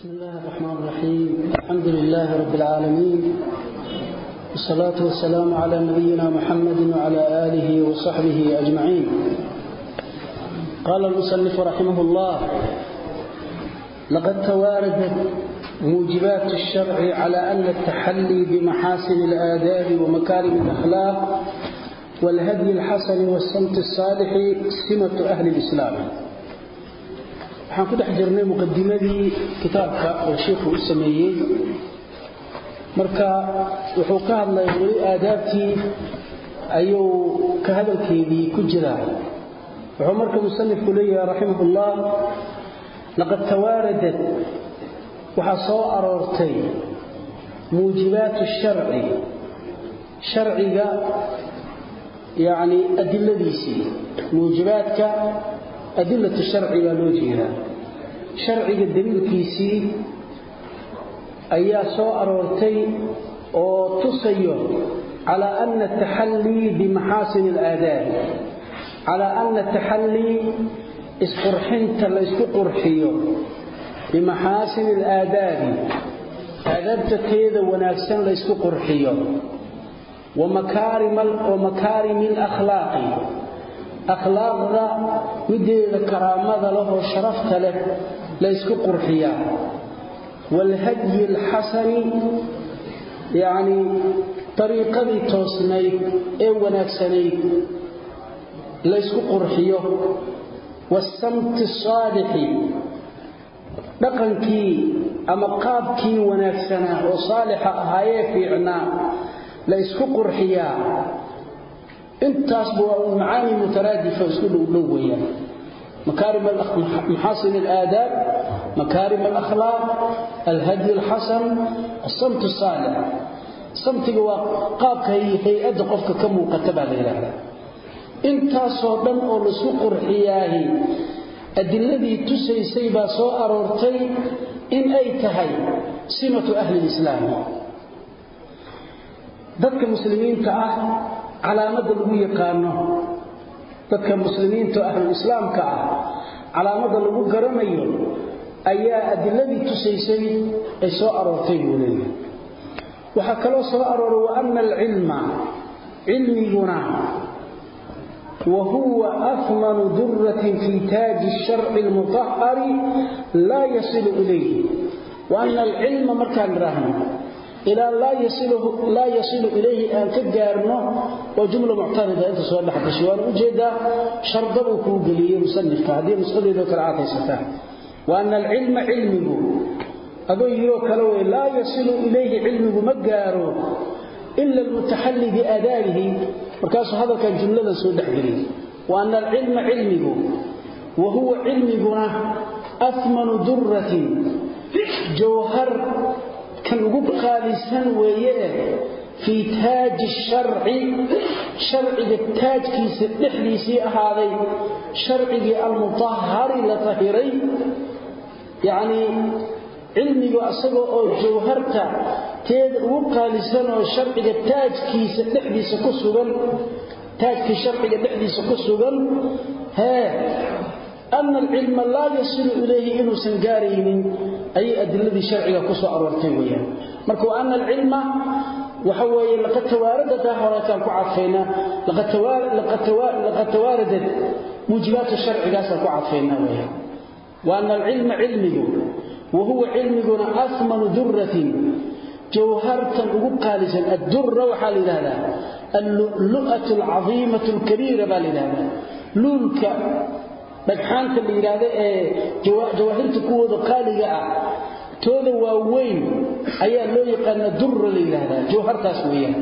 بسم الله الرحمن الرحيم. الحمد لله رب العالمين. والصلاة والسلام على نبينا محمد وعلى آله وصحبه أجمعين. قال المصنف رحمه الله لقد تواردت موجبات الشرع على أن التحلي بمحاسن الآداب ومكارم الأخلاق والهدي الحسن والسمت الصالح سمة أهل الإسلام. Waxaan ku dhex jirnay muqadimadii kitaabka oo sheikhu u sameeyey. Marka wuxuu ka hadlaya weli aadaabtii ayuu ka hadalkeedii ku jiraa wuxuu marka musanifku leeyahay raximah ullah laqad tawaaradat waxaa soo aroortay muujibaatu sharci sharciga yacni adiladiisii muujibaadka adilatu sharci baa loo jeedaa. Sharciga daliilkiisii ayaa soo aroortay oo tusayo calaa ana ataxallii bimaxaasin alaadaabi calaa ana taxallii isqurxinta laysku qurxiyo bimaxaasin alaadaabi. Aadaabta teeda wanaagsan laysku qurxiyo. Wa makaarimi alakhlaaqi akhlaaqda mideeda karaamada leh sharafta leh laysku qurxiyaa. Waalhadyi alxasani yacnii dariiqadii toosnayd ee wanaagsanayd laysku qurxiyo. Waasamti asaalixi dhaqankii ama qaabkii wanaagsanaa oo saalixa ahaayee fiicnaa laysku qurxiyaa intaasba waa macaani mutaraadifa isku dhowdhow weyaan maxaasin alaadaab makaarim alakhlaaq alhadyi alxasan asamt saalix samtiga waa qaabka hay'adda qofka ka muuqata baa la yidhaahdaa. Intaasoo dhan oo la isku qurxiyaahi adiladii tusaysay baa soo aroortay in ay tahay simatu ahli lislaam dadka muslimiinta ah calaamada lagu yaqaano dadka muslimiinta ahlulislaamka ah calaamada lagu garanayo ayaa adiladii tusaysay ay soo aroortay buu leeyahay. Waxaa kaloo soo arooray wa ana alcilma cilmiguna wa afmanu duratin fii taaji sharci almutahari laa yasilu ilayhi. Wa ana alcilma markaan idhaahno ilaa laa yasilu ilayhi aan ka gaarno oo jumla muctarida inta soo dhex gashay waana u jeedaa shardabuu kuu geliyey musanifka. Haddii nusqadeedoo kale aad wa ana alcilma cilmigu adoo yiroo kale wey laa yasilu ilayhi cilmigu ma gaaro ila almutaxalli biaadaabihi markaasuu hadalkan jumladan soo dhexgeliyey. Wa ana alcilma cilmigu wa huwa cilmiguna afmanu duratin jawhar kan ugu qaalisan weeye fii taaji sharci sharciga taajkiisa dhexdiisii ahaaday sharcigii almutahari la tahiray. Yacnii cilmigu asagoo oo jawharta teeda ugu qaalisan oo sharciga taajkiisa dhexdiisa ku sugan taajkii sharciga dhexdiisa ku sugan hee ana alcilma laa yasilu ilayhi inuusan gaaraynin ayay adiladii sharciga ku soo aroortay weyaan marka wa ana alcilma waxa weeye laqad tawaaradataa horeetaan ku cadfaynaa laqad tawaaradat muujibaatu sharcigaasaan ku cadfaynaa weyaan wa ana alcilma cilmigu wa huwa cilmiguna afmanu duratin jawhartan ugu qaalisan addura waxaa la yidhahdaa dhagxaanta la yidhaahdo ee jawaahirta kuwooda qaaliga ah tooda waaweyn ayaa loo yaqaanaa durra la yidhaahdaa jawhartaas weeyaan.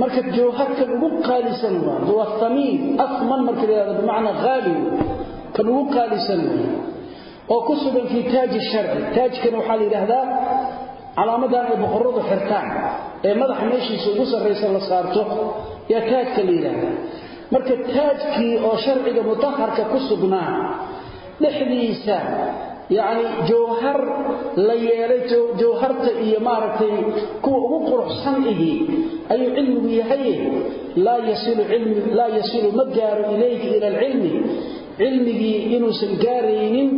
Marka jawharkan ugu qaalisan waa waa thamiin marka la yidhahdo bimacnaa qaali kan ugu qaalisan oo ku sugan fii taaji sharci. Taajkana waxaa la yidhaahdaa calaamadan ay boqoradu xirtaan ee madaxa meeshiisa ugu sarraysa la saarto yaa taajka la yidhaahdaa marka taajkii oo sharciga mutaharka ku sugnaa dhexdiisa yacni jawhar la yeelay jawharta iyo maaragtay kuwa ugu quruxsan ihi ayuu cilmigu yahay. Laa yasilu ma gaaro ilayhi ila alcilmi. Cilmigii inuusan gaaraynin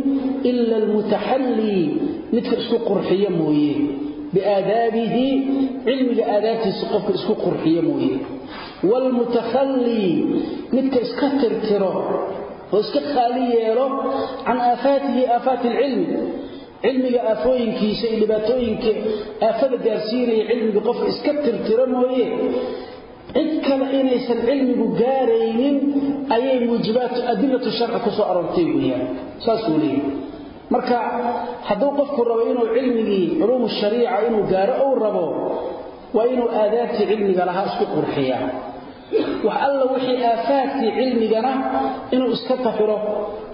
ila almutaxallii midka isku qurxiyo mooye. Biaadaabihi cilmiga aadaabtiisa qofka isku qurxiyo mooye waalmutakhallii midka iska tirtiro oo iska khaali yeelo can aafaatihi aafaati alcilmi cilmiga aafooyinkiisa iyo dhibaatooyinka aafada gaarsiinaya cilmiga qofka iska tirtiro mooye cid kale inaysan cilmigu gaaraynin ayay muujibaatu adilatu sharci ku soo aroortay weeyaan saasuu leeyahy marka hadduu qofku rabo inuu cilmigii culuumu shariica inuu gaaro uu rabo waa inuu aadaabtii cilmiga lahaa isku qurxiyaa wax alla wixii aafaadkii cilmigana inuu iska tafiro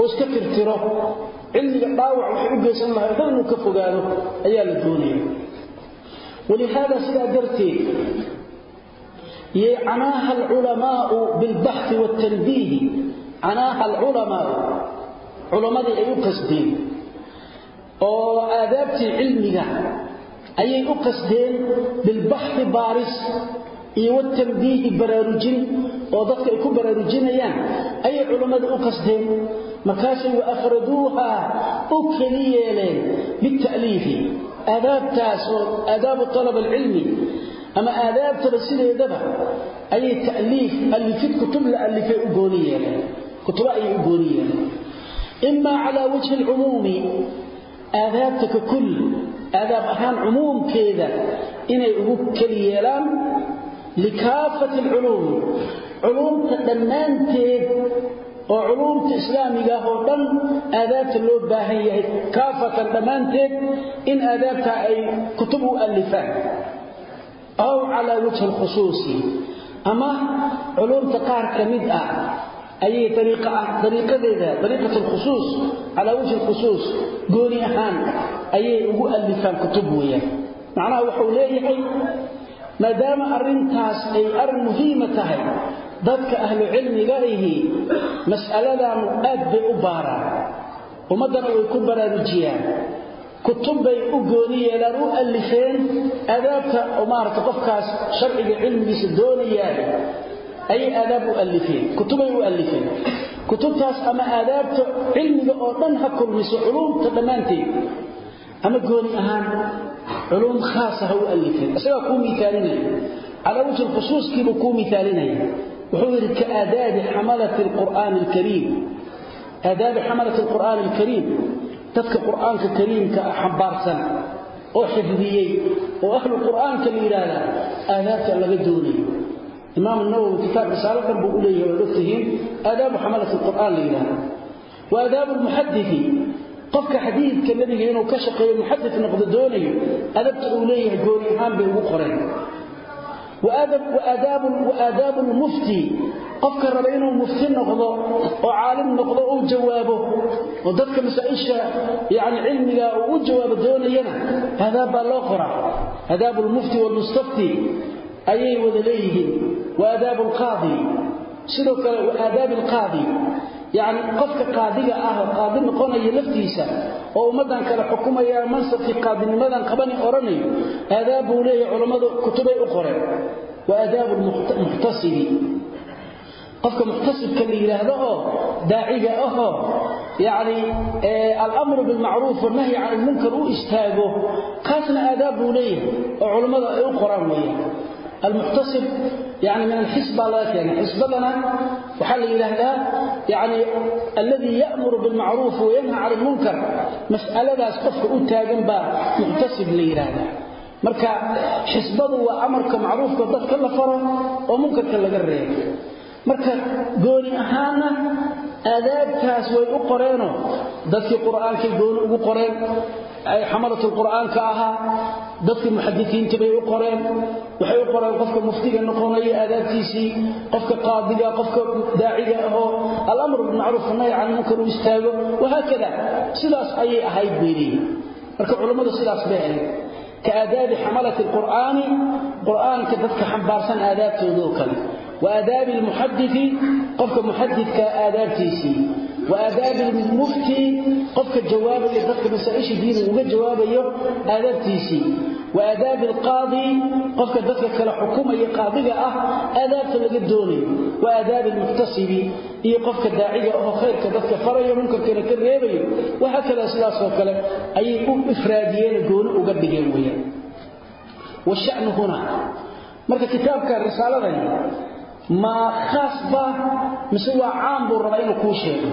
oo iska tirtiro cilmiga dhaawac waxay u geysan lahay dhan inuu ka fogaado ayaa la doonaya walihaada sidaa darteed عناها العلماء بالبحث والتنبيه عناها العلماء علماء أي قصدين oo aadaabtii cilmiga ayay u qasdeen bilbaxthi baaris iyo watanbiihi baraarujin oo dadka ay ku baraarujinayaan. Ayay culammada u qasdeen markaasay wa afraduuha u keli yeeleen bita'liifi aadaabtaas oo aadaabu talab alcilmi ama aadaabtaba sideedaba ayay ta'liif alifid kutub la alifay u gooni yeeleen kutubo ayay u gooni yeeleen. Imaa calaa wajhi alcumuumi aadaabta ka kul aadaab ahaan cumuumkeeda inay ugu keli yeelaan likaafati alculuumi culuumta dhammaanteed oo culuumta islaamiga ah oo dhan aadaabta loo baahan yahay. Kaafatan dhammaanteed in aadaabta ay kutub u alifaan aw calaa wajhi alkhusuusi. Ama culuumta qaar ka mid ah ayay dariiqadeeda dariiqat alkhusuus calaa wajhi alkhusuus gooni ahaan ayay ugu alifaan kutub weeyaan. Macnaha wuxuu leeyahay maadaama arrintaas ay arrin muhiima tahay dadka ahlu cilmiga ihi mas'aladan aad bay u baaraan. Ummaddana way ku baraarujiyaan. Kutub bay u gooni yeelaan u alifeen aadaabta oo maarata qofkaas sharciga cilmigiisa doonayaan. Ayay aadaab u alifeen kutubay u alifeen. Kutubtaas ama aadaabta cilmiga oo dhan ha kulmiso culuumta dhammaanteed ama gooni ahaan culuum khaasa ha u alifeen isagaa kuu miaalinaya calaa wajhi khusuuskiibuu kuu miaalinaya wuxuu yidhi ka aadaabi xamalati alqur'aani alkariim. Aadaabi xamalati alqur'aani alkariim. Dadka qur'aanka kariimka ah xambaarsan oo xifdiyey oo ahlu qur'aanka la yidhaahdaa aadaabta laga doonayo. Imaam nawowi kitaab risaalo dhan buu u leeyahay waad ogtihiin aadaabu xamalati alqur'aan la yidhaahda wa aadaabu lmuxadidi qofka xadiidka nebiga inuu ka shaqeeyo muxadid noqdo doonayo adabta uu leeyahay gooni ahaan bay ugu qoreen. Waadaabu lmufti qofka raba inuu mufti noqdo oo caalim noqdo uu jawaabo oo dadka masaa-isha yani cilmiga uu u jawaabo doonayana aadaab baa loo qoraa. Aadaabu lmufti wlmustafti ayay wada leeyihiin. Wa aadaabu alqaadi sidoo kale wa aadaabi alqaadi yacni qofka qaadiga ah oo qaadi noqonaya laftiisa oo ummaddan kale xukumaya mansabkii qaadinimadan qabani odhanayo aadaab buu leeyahay culammadu kutubay u qoreen. Wa aadaabu lmuxtasibi qofka muxtasibka la yidhaahdo oo daaciga ahoo yacni alamru bilmacruuf wannahyi can ilmunkar u istaago kaasna aadaab buu leeyahay oo culammadu ay u qoraan weeyaan المحتصب يعني من الحسبة الله يعني حسبتنا وحل إلى هذا يعني الذي يأمر بالمعروف وينهى عن المنكر مسألة ذا سقفك أنتاجا با محتسب لي هذا marka xisbadu waa amarka macruufka dadka la faro oo munkarka laga reebo marka gooni ahaana aadaabtaas way u qoreeno dadkii quraanka gooni ugu qoreen ay xamalatu quraanka ahaa dadka muhaddisiinta bay u qoreen waxay u qoreen qofka muftiga noqonaya aadaabtiisii qofka qaadiga qofka daaciga ah al-amr bil ma'ruf wa nahy 'anil munkar istaago wahakada sidaas ayay ahayd beelii marka culimadu sidaas bay ka aadaabi xamalatu quraani quraanka dadka xambaarsan aadaabtooda kale. Wa aadaabi muhaddisi qofka muhaddidka aadaabtiisii. وآداب المفتي قفك الجواب يذكر مسائش دين وقد جواب آداب تيسي وآداب القاضي قفك ذكر كلا حكومة يقاضية أه آداب تلقدوني wa aadaabi almuktasibi iyo qofka daaciga oo khayrka dadka farayo munkarkana ka reebayo waxa kale sidaas oo kale ayay u ifraadiyeen gooni uga dhigeen weeyaan washanu huna marka kitaabka risaaladan ma khaas ba mise waa caam buu rabaa inuu kuu sheego.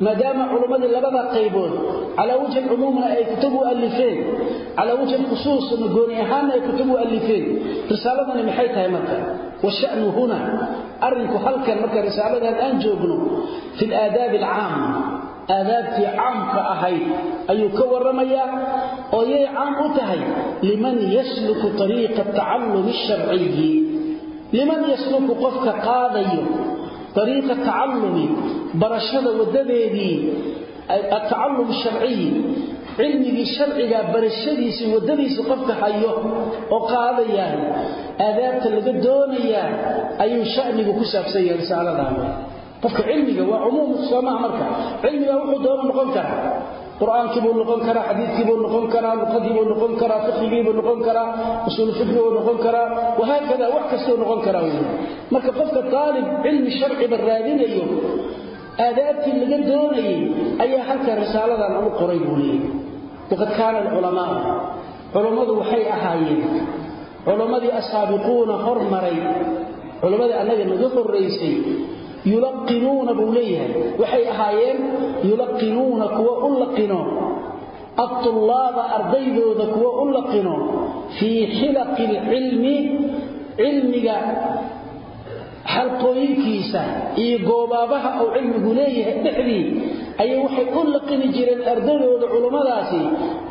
Maadaama culimmadii labada qaybood calaa wajhi cumuumna ay kutabu alifeen calaa wajhi khusuusna gooni ahaanna ay kutabu alifeen risaaladani maxay tahay marka? Washanu huna arrinku halkan marka risaaladan aan joogno fi laadaabi alcaama aadaabtii caamka ahayd ayuu ka liman yasluku qofka qaadayo ariiqa tacallumi barashada wadadeedii atacallum sharciyi cilmigii sharciga barashadiisii wadadiisa qofka hayo oo qaadayaa aadaabta laga doonayaa ayuu shanigu ku saabsan yahay qofka cilmiga waa cumuum soomaa marka. Cilmiga wuxuu doono noqon karaa qur'aankii buu noqon karaa xadiidkii buu noqon karaa luqadii buu noqon karaa fiqigii buu noqon karaa buu noqon karaa. Wahaakada wax kastuu noqon karaa marka qofka taalib cilmi sharciba raadinayo aadaabtii laga doonayay ayaa halkan risaaladan u qoray buu leeyahy waqad kaana alculamaa culammadu waxay ahaayeen culammadii asaabiquuna hormaray culammadii annaga naga horraysay yulaqinuuna buu leeyahay. Waxay ahaayeen yulaqinuuna kuwa u laqino. Aطullaaba ardaydooda kuwa u laqino. Fii xilaqi اlcilmi cilmiga xalqooyinkiisa iyo goobaabaha uu cilmigu leeyahay dhexdii ayay waxay u laqini jireen ardaydooda culummadaasi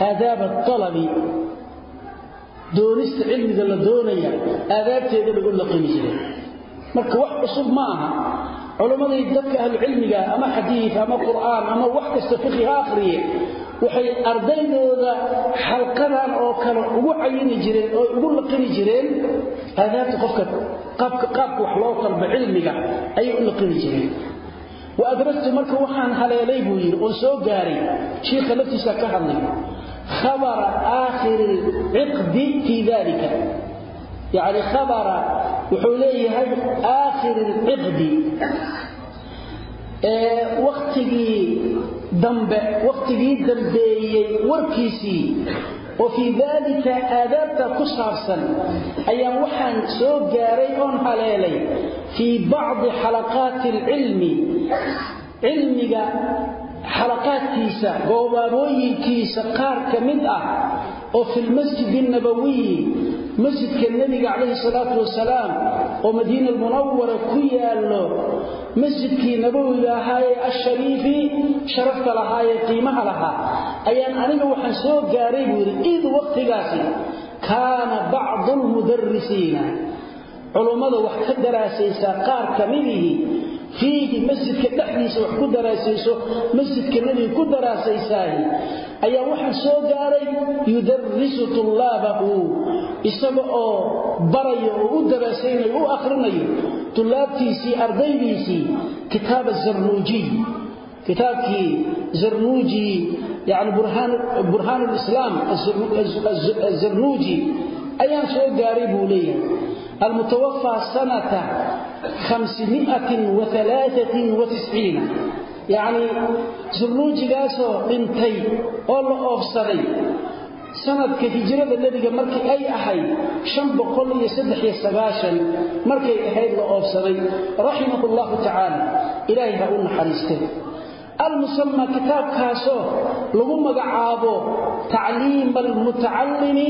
aadaaba alabi doonista cilmiga la doonaya. Aadaabteeda bay u laqini jireen marka wax cusub ma aha culimmadii dadka ahlucilmiga ama xadiid ama qur'aan ama wax kasta fiqi ha akhriye waxay ardaydooda xalqadan oo kale ugu cayini jireen oo ugu laqini jireen aadaabta qofka qaabka wax loo talba cilmiga ayay u laqini jireen. Wa adrastu marka waxaan haleelay buu yidhi oon soo gaaray shiikha laftiisa ka hadlay khabara aakhiri lciqdi fii dalika yacni khabara wuxuu leeyahay aakhir alciqdi. Ee wakhtigii dambe wakhtigii dambeeyey warkiisii oo fii daalika aadaabta ku saabsan ayaan waxaan soo gaaray oon haleelay fii bacdi xalaqaati alcilmi. Cilmiga xalaqaadkiisa goobaabooyinkiisa qaar ka mid ah oo fi lmasjidi annabawiyi masjidka nebiga calayhi salaatu wasalaam oo madiina almunawara ku yaallo masjidkii nabowiga ahaayee ashariifi sharafta lahaayee qiimaha lahaa. Ayaan aniga waxaan soo gaaray buu yidhi id wakhtigaasi kaana bacdu almudarisiina culummada wax ka daraasaysaa qaar ka midihii fiihi masjidka dhexdiisa wax ku daraasayso masjidka nebiga ku daraasaysaahi ayaa waxaan soo gaaray yudarisu tullaabahu isaga oo barayo oo u daraasaynayo u akhrinayo tullaabtiisii ardaydiisii kitaab azarnuujiy kitaabkii zarnuuji yani burhaan lislaam azarnuuji ayaan soo gaaray buu leeyahay. Almutawafaa sanata yacni zarnuujigaasoo dhintay oo la oofsaday sanadka hijrada nebiga markii ay ahayd markay ahayd la oofsaday raximahu llahu tacaala ilaahay ha u naxariistee almusama kitaabkaasoo lagu magacaabo tacliima almutacallimi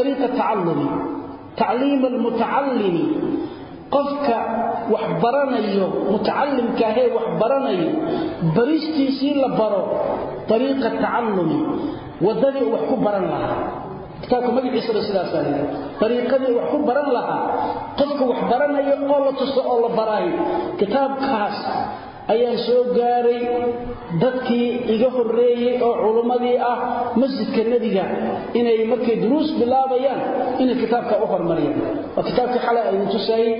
ariiqa tacallumi. Tacliima almutacallimi qofka wax baranayo mutacalimkaahee wax baranayo baristiisii la baro ariiqa tacallumi wadadii wax ku baran lahaa. Kitaabka magaciisana sidaasaa lii ariiqadii wax ku baran lahaa. Qofka wax baranayo oo la tuso oo la baraayo kitaabkaas ayaan soo gaaray dadkii iga horreeyey oo culummadii ah masjidka nebiga inay markay duruus bilaabayaan inay kitaabka u hormariyaan. Waa kitaabkii xalay aynu tusaayey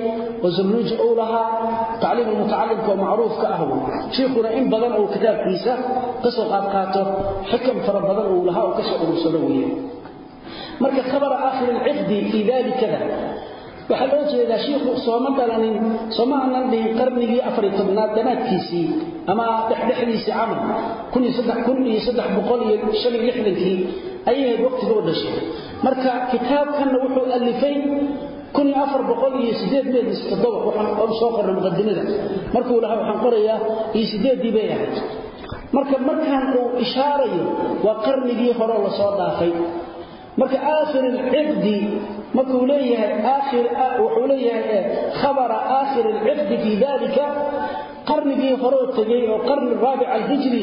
oo zarnuuji uu lahaa tacliim almutacalimka oo macruufka ah. Shiikhuna in badan uu kitaabkiisa ka soo qaadqaato xikam fara badan uu lahaa oo ka soo urursado weeye marka khabara aakhir alciqdi fii dalikada waxaa loo jeedaa shiikhu sooma dhalanin sooma aanan dhihin qarnigii afariy tobnaad danaadkiisii ama dhexdhexdiisii camal lixdankii ayay ahayd waqtiga u dhashay. Marka kitaabkanna wuxuu alifay waxaan soo qornay muqadimada markuu lahaa waxaan qorayaa iyo sideeddii bay ahayd. Marka markaan uu ishaarayo waa qarnigii hore la soo dhaafay. Marka aakhir alciqdi markuu leeyahay aakhir wuxuu leeyahay khabara aakhir alciqdi fi dalika qarnigii hore tagay oo qarni raabic alhijri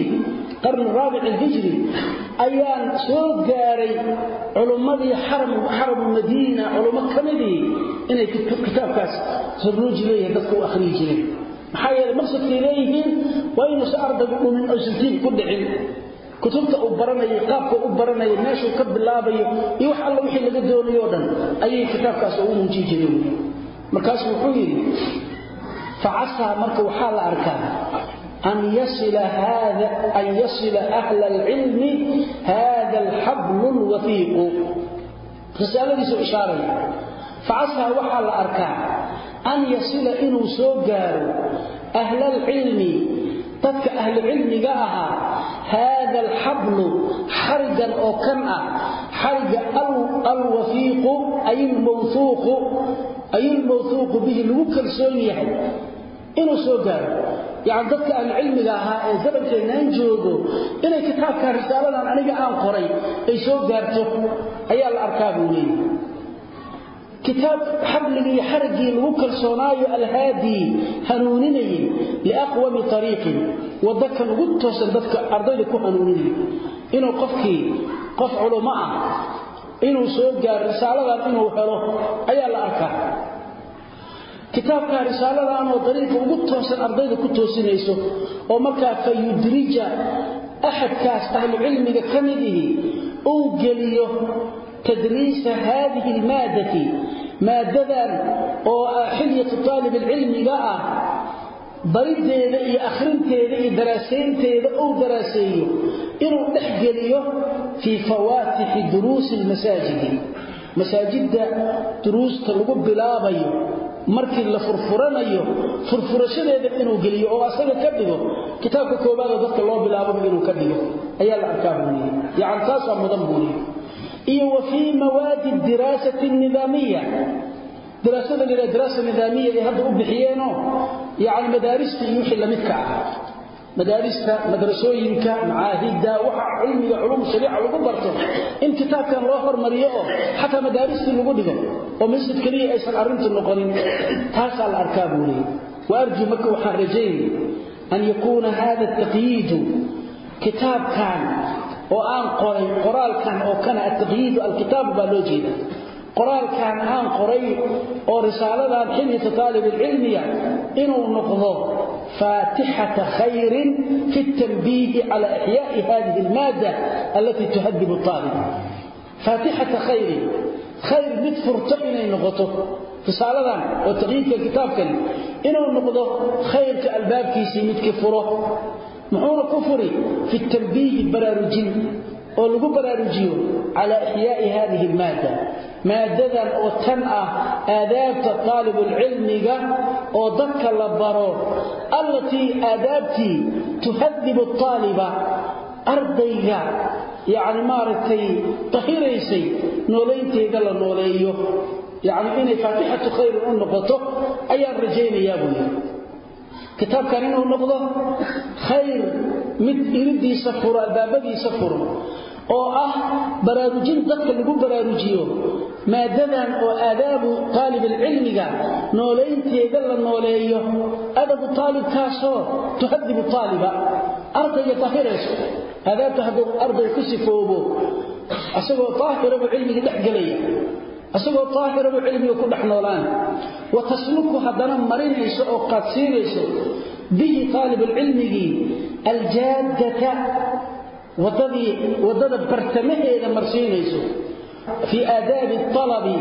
qarni raabic alhijri ayaan soo gaaray culummadii xaram xaram madiina culummo kamidii inay kitaabkaas sarruuji leeyahay dadka u akhriyi jireen. Maxaa yeelay maqsadkay leeyihiin waa inuusan ardaygu dhumin oysan tiib ku dhicin kutubta uu baranayo qaabka u baranayo meeshuu ka bilaabayo iyo wax alla wixii laga doonayo o dhan ayay kitaabkaas ugu muujin jireen. Markaasuu wuxuu yidhi facasaa marka waxaa la arkaa an yasila hada an yasila ahla alcilmi hada alxablu lwafiiqu risaaladiisuu ishaaraya facasaa waxaa la arkaa an yasila inuu soo gaaro ahla alcilmi dadka ahlucilmiga ahaa haada alxablu xarigan oo kan ah xariga alwafiiqu ay lmawuuqu ay lmawhuuqu bihi lagu kalsoon yahay inuu soo gaaro yani dadka ahlucilmiga ahaa ee zamankeennaan joogo inay kitaabkan risaaladan aniga aan qoray ay soo gaarto ayaa la arkaa buu leeyahy kitaab xabligii iyo xariggii lagu kalsoonaayo alhaadii hanuuninayay liaqwami ariiqin waddo kan ugu toosan dadka ardayda ku hanuuninayay inuu qofkii qof culummo ah inuu soo gaaro risaaladan inuu helo ayaa la arkaa. Kitaabkaa risaaladaanoo dariiqa ugu toosan ardayda ku toosinayso oo markaa fa yudrija axadkaas ahlucilmiga ka midihi uu geliyo haadihi almaadati maadadan oo xilyatu aalib alcilmiga ah bariddeeda iyo akhrinteeda iyo daraasaynteeda uu daraaseeyo inuu dhex geliyo fii fawaatixi duruusi almasaajidi masaajidda duruusta lagu bilaabayo markii la furfuranayo furfurashadeeda inuu geliyo oo asaga ka dhigo kitaabka koobaadoo dadka loo bilaababa inuu ka dhigo ayaa la arkaa taasaa mudan buuliye iyo wa fii mawaadi diraasati nidaamiya. Diraasada la yidhaha diraasa nidaamiya ay hadda u bixiyeenoo yacni madaarista iyo wixii lamidka ah. Madaarista madrasooyinka macaahidda waxa cilmiga culum shariica lagu barto. In kitaabkan loo hormariyo oo xataa madaaristii lagu dhigo oo masjid keliya aysan arrintu noqonin taasaa la arkaa buu leeyay waarju marka waxaan rajaynay an yakuuna hada taqyiidu kitaabkan oo aan qoray qoraalkan oo kana ataqyiidu alkitaabu baa loo jeeda qoraalkan aan qoray oo risaaladan xilyata taalib alcilmiya inuu noqdo khayrin fi tanbiihi cala ixyaai hadihi almaada allatii tuhadibu aalib faatixata khayrin khayr mid furto inay noqoto. Risaaladan oo taqyiidka kitaabkan inuu noqdo khayrka albaabkiisii midkii furo muxuuna ku furi fi tanbiihi baraarujin oo lagu baraarujiyo cala ixyaai hadihi almaada maadadan oo tan ah aadaabta aalibulcilmiga oo dadka la baro allatii aadaabtii tuhadibu aaliba ardayga yani maaragtay tahiraysay noolaynteeda la nooleeyo. Yani inay faatixatu khayrin u ayaan rajaynayaa buu yidhi kitaabkan inuu noqdo khayr mid iridiisa furo albaabadiisa furo oo ah baraarujin dadka lagu baraarujiyo maadadan oo aadaabu aalibulcilmiga noolaynteeda la nooleeyo adabu aalibkaasoo tuhadibu aaliba ardayga tahirayso aadaabta hadduu arday ku sifoobo asagoo aahirabu cilmigii dhex gelaya asagoo aahirabu cilmiga ku dhex noolaan. Wa tasluku haddana marinayso oo qaadsiinayso bihi aalibulcilmigii aljaadata wadadii waddada bartamaheeda marsiinayso. Fii aadaabi alabi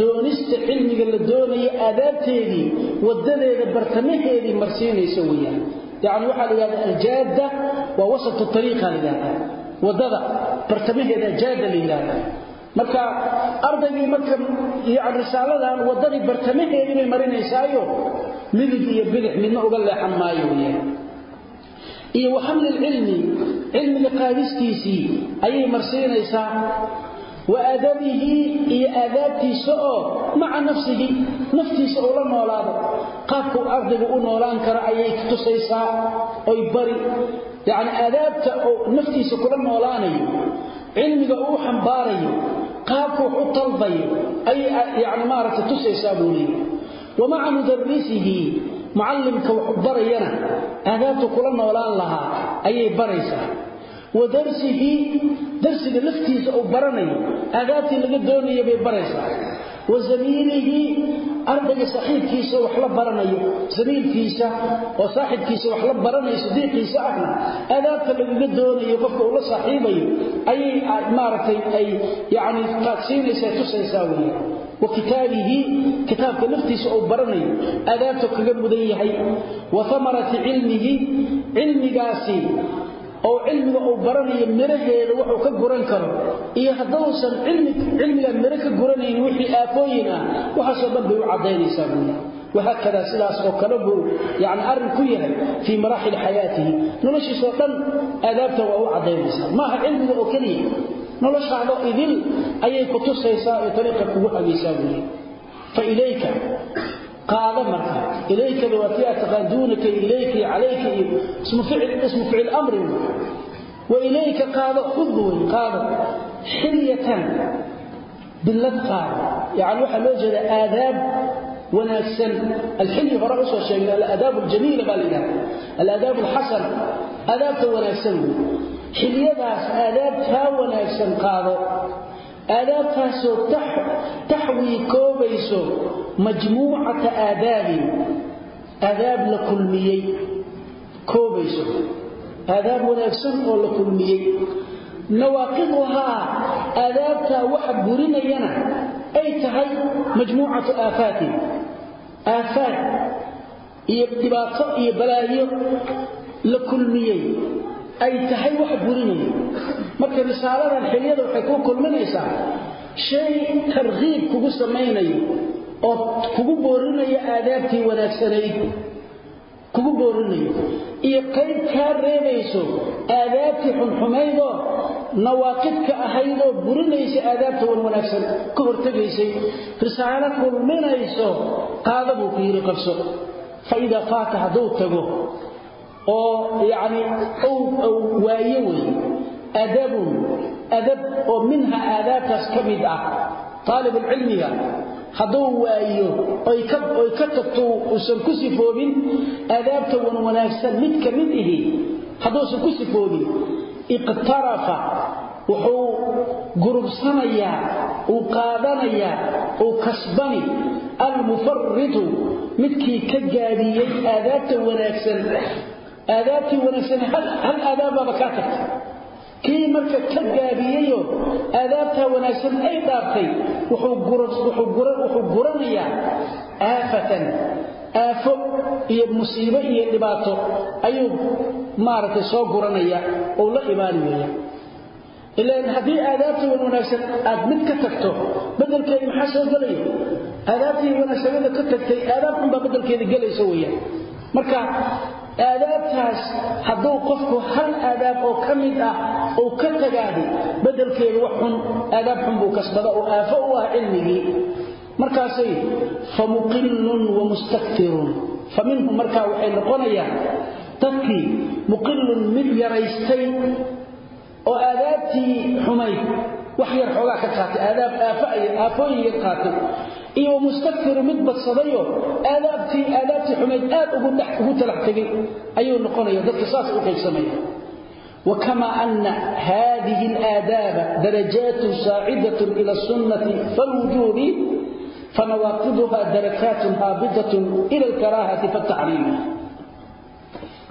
doonista cilmiga la doonaya aadaabteedii wadadeeda bartamaheedii marsiinayso weyaan yani waxaa la yidhahda aljaada waa wasatu ariiqa la yidhahda waddada bartamaheeda jaada la yidhahda marka ardaygii marka yani risaaladan wadadii bartamaheedii bay marinaysaayo midig iyo bidix midna uga leexan maayo weyaan iyo wa xamli lcilmi cilmiga qaadistiisii ayay marsiinaysaa. Wa adabihi iyo aadaabtiisa oo maca nafsihi naftiisa uu la noolaado qaabkuu ardaygu u noolaan karo ayay tusaysaa oy bari. Yacni aadaabta oo naftiisa kula noolaanayo cilmiga uu xambaarayo qaabku u talbayo ayay yani maaragtay tusaysaa buu leeyahy wa maca mudarisihi mucallimka waxu barayana aadaabtu kula noolaan lahaa ayay baraysaa. Wa darsihi darsiga laftiisa uu baranayo aadaabtii laga doonaya bay baraysaa wa zamiilihi ardayga saaxiibkiisa wax la baranayo. Zamiilkiisa oo saaxibkiisa wax la baranayo sadiiqiisa ahna aadaabta lagaga doonayo qofka uu la saaxiibayo. Ayay maaragtay ay yani qaadsiinaysaa tusaysaa weeye. Wa kitaabihi kitaabka laftiisa uu baranayo aadaabta kaga mudan yahay oo cilmiga uu baranayo miraheeda wuxuu ka guran karo. Iyo hadduusan cilmigan miro ka guranayn wixii aafooyin ah waxaasoo dhan bay u caddaynaysaa buuli wahaakada sidaas oo kale buu yani arrin ku yahay fii maraaxili xayaatihi. Noloshiisoo dhan aadaabta waa u caddaynaysaa. Maaha cilmiga oo keliya. Noloshaado idil ayay ku tusaysaa oo ariiqa kugu hagaysaa buuli fa ilayka qaado marka tii ataqaan duunaka ilayka iyo calayka iyo ismu ficil amri wa ilayka qaado khud wey qaado xilyatan billad qaado. Yani waxaa loo jeeda aadaab wanaagsan. Alxilyi hore u soo sheegnay alaadaab aljamiila baa la yidhahda alaadaab alxasana aadaabta wanaagsan. Wey xilyadaas aadaabtaa wanaagsan qaado. Aadaabtaasoo taxwii koobayso majmuucata aadaabin aadaab la kulmiyey koobayso aadaab wanaagsan oo la kulmiyey. Nawaaqiduhaa aadaabtaa waxa burinayana ay tahay majmuucatu aafaatin aafaad iyo dhibaato iyo balaayo la kulmiyey ay tahay wax burinaya marka risaaladan xilyada waxay kuu kulminaysaa shay tarkiib kugu samaynayo oo kugu boorinaya aadaabtii wanaagsanayd kugu boorinayo. Iyo qayb kaa reebayso aadaabtii xunxumaydoo nawaaqidka ahaydoo burinaysa aadaabta wan wanaagsan ka hortegaysay risaalo kulminayso qaada buu ku yidhi qabso. Fa idaa faata hadduu tago oo yacni waayo wey adabun adab oo minha aadaabtaas ka mid ah aalibulcilmiga hadduu waayo oy ka tagto uusan ku sifoobin aadaabta wan wanaagsan mid ka mid ihi hadduusan ku sifoobin iqtarafa wuxuu gurubsanayaa uu qaadanayaa uu kasbani almufaritu midkii ka gaabiyey aadaabta wanaagsan. Aadaabtii wanaagsan hal aadaabbaaba kaa tagtay kii marka ka gaabiyeyo aadaabtaa wanaagsan ay dhaartay wuxuu guranayaa aafatan. Aafo iyo musiibo iyo dhibaato ayuu maaragtay soo guranaya ou la imaani weeya ilaan haddii aadaabta wan wanaagsan aad mid ka tagto bedelkeedi maxaa soo gelaya aadaabtii wanaagsanada ka tagtay aadaab xunbaa bedelkeeda gelaysa weeyaan marka aadaabtaas hadduu qofku hal aadaab oo ka mid ah uu ka tagaaday bedelkeedu wax xun aadaab xun buu kasbada oo aafo u ah cilmigii. Markaasay fa muqilun wa mustakfirun fa minhum markaa waxay noqonayaan dadkii muqilun mid yaraystay oo aadaabtii xumayd wax yar xoogaa ka qaatay aadaab aafooyin yar qaatay iyo mustakfiru mid badsadayo aadaabtii aadaabtii xumayd aad ugu talax tegay ayuu noqonaya dadka saas u qaybsamaya وكما أن هذه الآداب درجات ساعدة إلى السنة فالوجوب فنواقضها دركات هابطة إلى الكراهة فالتحريم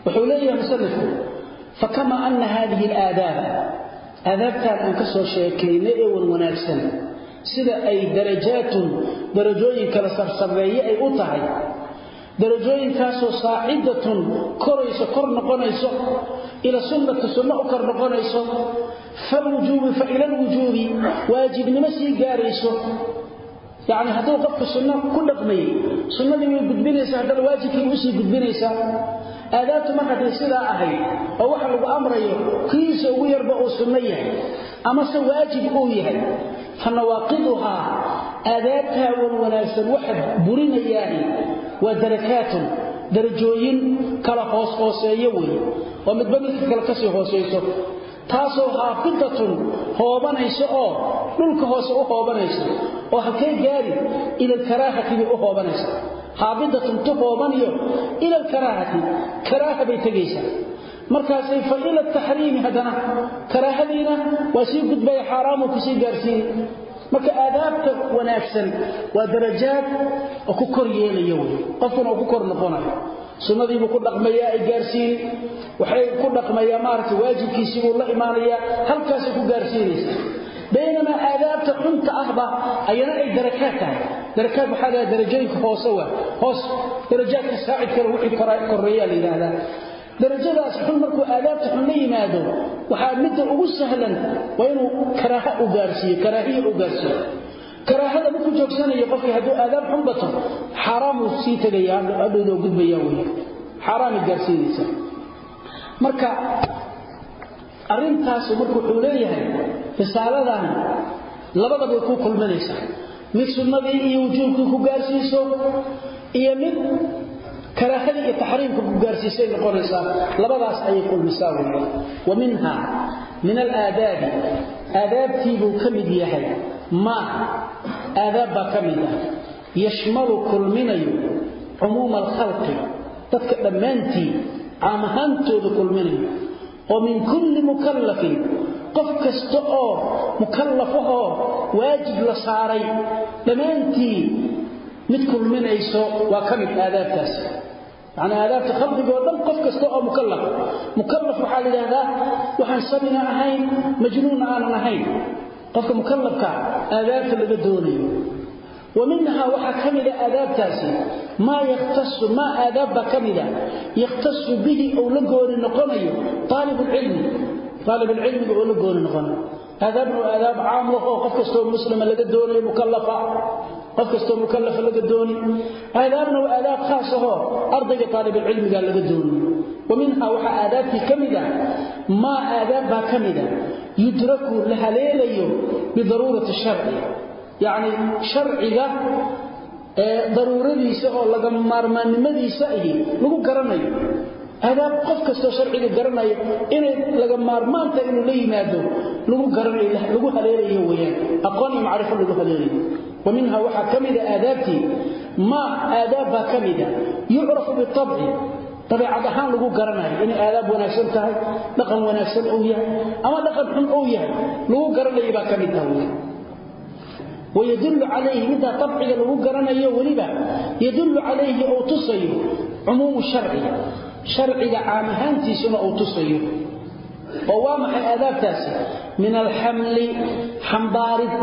وحوليها مسلف فكما أن هذه الآداب آداب كان أنكسر شيكين والمنافسن sida ay darajaatun darajooyin kala sarsareeye ay u tahay. Darajooyinkaasoo saacidatun korayso kor noqonayso ila sunnati sunno u kor noqonayso falwujuubi fa ila alwujuubi waajibnimo sii gaarayso. Yacni hadduu qofka sunno ku dhaqmayey sunnadii way gudbinaysaa haddana waajibkii u sii gudbinaysaa aadaabtu mar hadday sidaa ahayd oo waxa lagu amrayo kiisa ugu yarba uu sunno yahay amase waajib uu yahay fa nawaaqiduhaa aadaabtaa wan wanaagsan waxa burinayaani waa darakaatun darajooyin kala hoos hooseeyo weeye. Oo midba midka kale ka sii hoosayso taasoo haafidatun hoobanayso oo dhulka hoose u hoobanayso oo halkay gaari ila u hoobanaysa haabidatun tu hoobaniyo ila alkaraahati karaaha bay tegaysaa markaasay fa ila taxriimi haddana karaahadiina waa sii gudbaya xaaraamu ku sii gaarsiini marka aadaabta wanaagsan waa darajaad oo ku kor yeelaya wey qofkuna uu ku kor noqonayo. Sunnadiibuu ku dhaqmayaa ay gaarsiini waxay ku dhaqmayaa maaragtay waajibkiisii buu la imaanayaa halkaasay ku gaarsiinaysa aadaabta xunta ahba ayana ay darakaad tahay. Darakaad waxaa lahaa darajooyinka hoose waa hoos. Darajaadka saacid kale wixii korreeyaa la yidhaahdaa darajadaas xun markuu aadaabta xun la yimaado waxaa midda ugu sahlan waa inuu karaaha u gaarsiiyo karaahiya u gaarsiiyo. Karaahada markuu joogsanayo qofkii hadduu aadaab xun bato xaaraamuu sii tegaya hadhowdoo gudbaya wey xaaraamay gaarsiinaysa marka arrintaasu marka wuxuu leeyahay risaaladan labadaba ku kulminaysaa mid sunnadii iyo wujuubkii ku gaarsiiso iyo mid karaahadii iyo taxriimka ku gaarsiisay noqonaysaa. Labadaas ayay kulmisaa wey wa minha min alaadaabi aadaabtii buu ka mid yahay. Maa aadaab baa ka mid ah. Yashmalu kulminayo cumuuma alkhalqi. Dadka dhammaantii caam ahaantooda kulminayo oo min kulli mukallafin qof kasta oo mukallafahoo waajib la saaray dhammaantii mid kulminayso waa ka mid aadaabtaas. Yacni aadaabta khalqigoo dhan qof kasta oo mukallaf. Mukallaf waxaa la yidhaahdaa waxaan sabina ahayn majnuunna aanan ahayn. Qofka mukallafka aadaabta laga doonayo. Wa minhaa waxaa ka mida aadaabtaasi maa yakhtasu maa aadaab baa ka mida yakhtasu bihi ou la gooni noqonayo aalibulcilmi aalibulcilmiga oo la gooni noqonayo aadaabna waa aadaab caam lahoo qof kastoo muslima laga doonayo mukallafa qof kastoo mukallafa laga dooni aadaabna waa aadaab khaas ahoo ardayga aalibulcilmiga laga doonayo wa minhaa waxaa aadaabtii ka mida maa aadaab baa ka mida yudraku la haleelayo bidaruurati sharci yacni sharciga ee daruuradiisa oo laga aadaab qof kastoo sharciga garanayo inay laga maarmaanta inuu la yimaado lagu garanayo lagu haleelayo weyaan aqoon iyo macrifo lagu haleelayo. Wa minha waxaa ka mida aadaabtii maa aadaab baa ka mida yucrafu bitabci. Dabeecad ahaan lagu garanayo inay aadaab wanaagsan tahay dhaqan wanaagsan uu yahay ama dhaqan xun uu yahay lagu garanayo baa ka mid ah wey wayadullu calayhi middaa tabciga lagu garanayo weliba yadullu calayhi uu tusayo cumuumu sharci sharciga caam ahaantiisuna uu tusayo. Oo waa maxay aadaabtaasi? Min alxamli xambaarid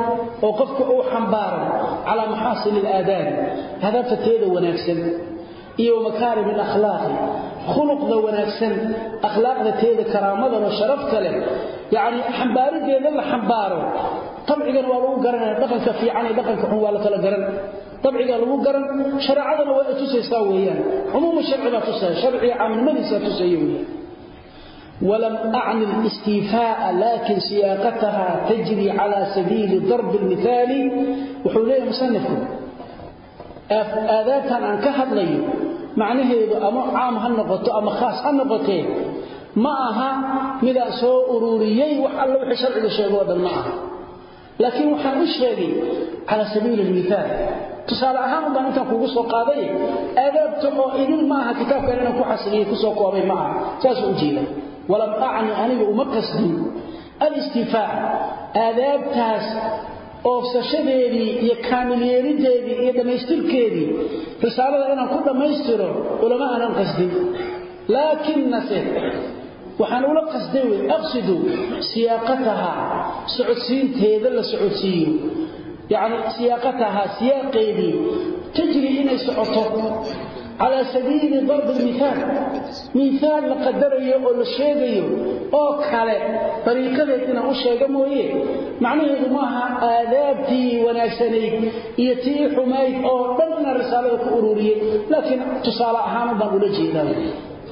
oo qofka uu xambaaro calaa maxaasini alaadaabi aadaabta teeda wanaagsan iyo makaarim alakhlaaqi khuluqda wanaagsan akhlaaqda teeda karaamadan oo sharafta leh. Yacni xambaarideeda la xambaaro tabcigana waa lagu garanaya dhaqanka fiican iyo dhaqanka xun waa la kala garan tabcigaa lagu garan shareecadana waa ay tusaysaa weeyaan cumuumu sharci baa tusaya sharciga caamnimadiisaa tusaya weeyaan ولم أعني الاستيفاء لكن سياقتها تجري على سبيل ضرب المثال وحوليه مصنفكم aadaabtan aan ka hadlayo macnaheedu ama caam ha noqoto ama khaas ha noqotee ma aha midaan soo ururiyey wax alla wixii laakiin waxaan u sheegay cala sabiili almithaal tusaale ahaan baan intaan kugu soo qaaday aadaabta oo idin ma aha kitaabkan inaan ku xasiliyey ku soo koobay ma aha saasuu u jeeda walam acni aniga uma qasdin. Alistifaac aadaabtaas oofsashadeedii iyo kaamilyeelideedii iyo dhammaystirkeedii risaalada inaan ku dhammaystiro ulama aanan qasdin. Laakinnase waxaan ula qasday wey aqsidu siyaaqatahaa socodsiinteeda la socodsiiyo. Yani siyaaqatahaa siyaaqeedii tajri inay socoto calaa sabiili darbi miaal miaal la qadarayo oo la sheegayo oo kale dariiqadeed inaan u sheega mooye. Macnaheedu maaha aadaabtii wanaagsanayd iyo tii xumayd oo dhan inaan risaalada ku ururiyey laakiin tusaale ahaanun baan ula jeedaa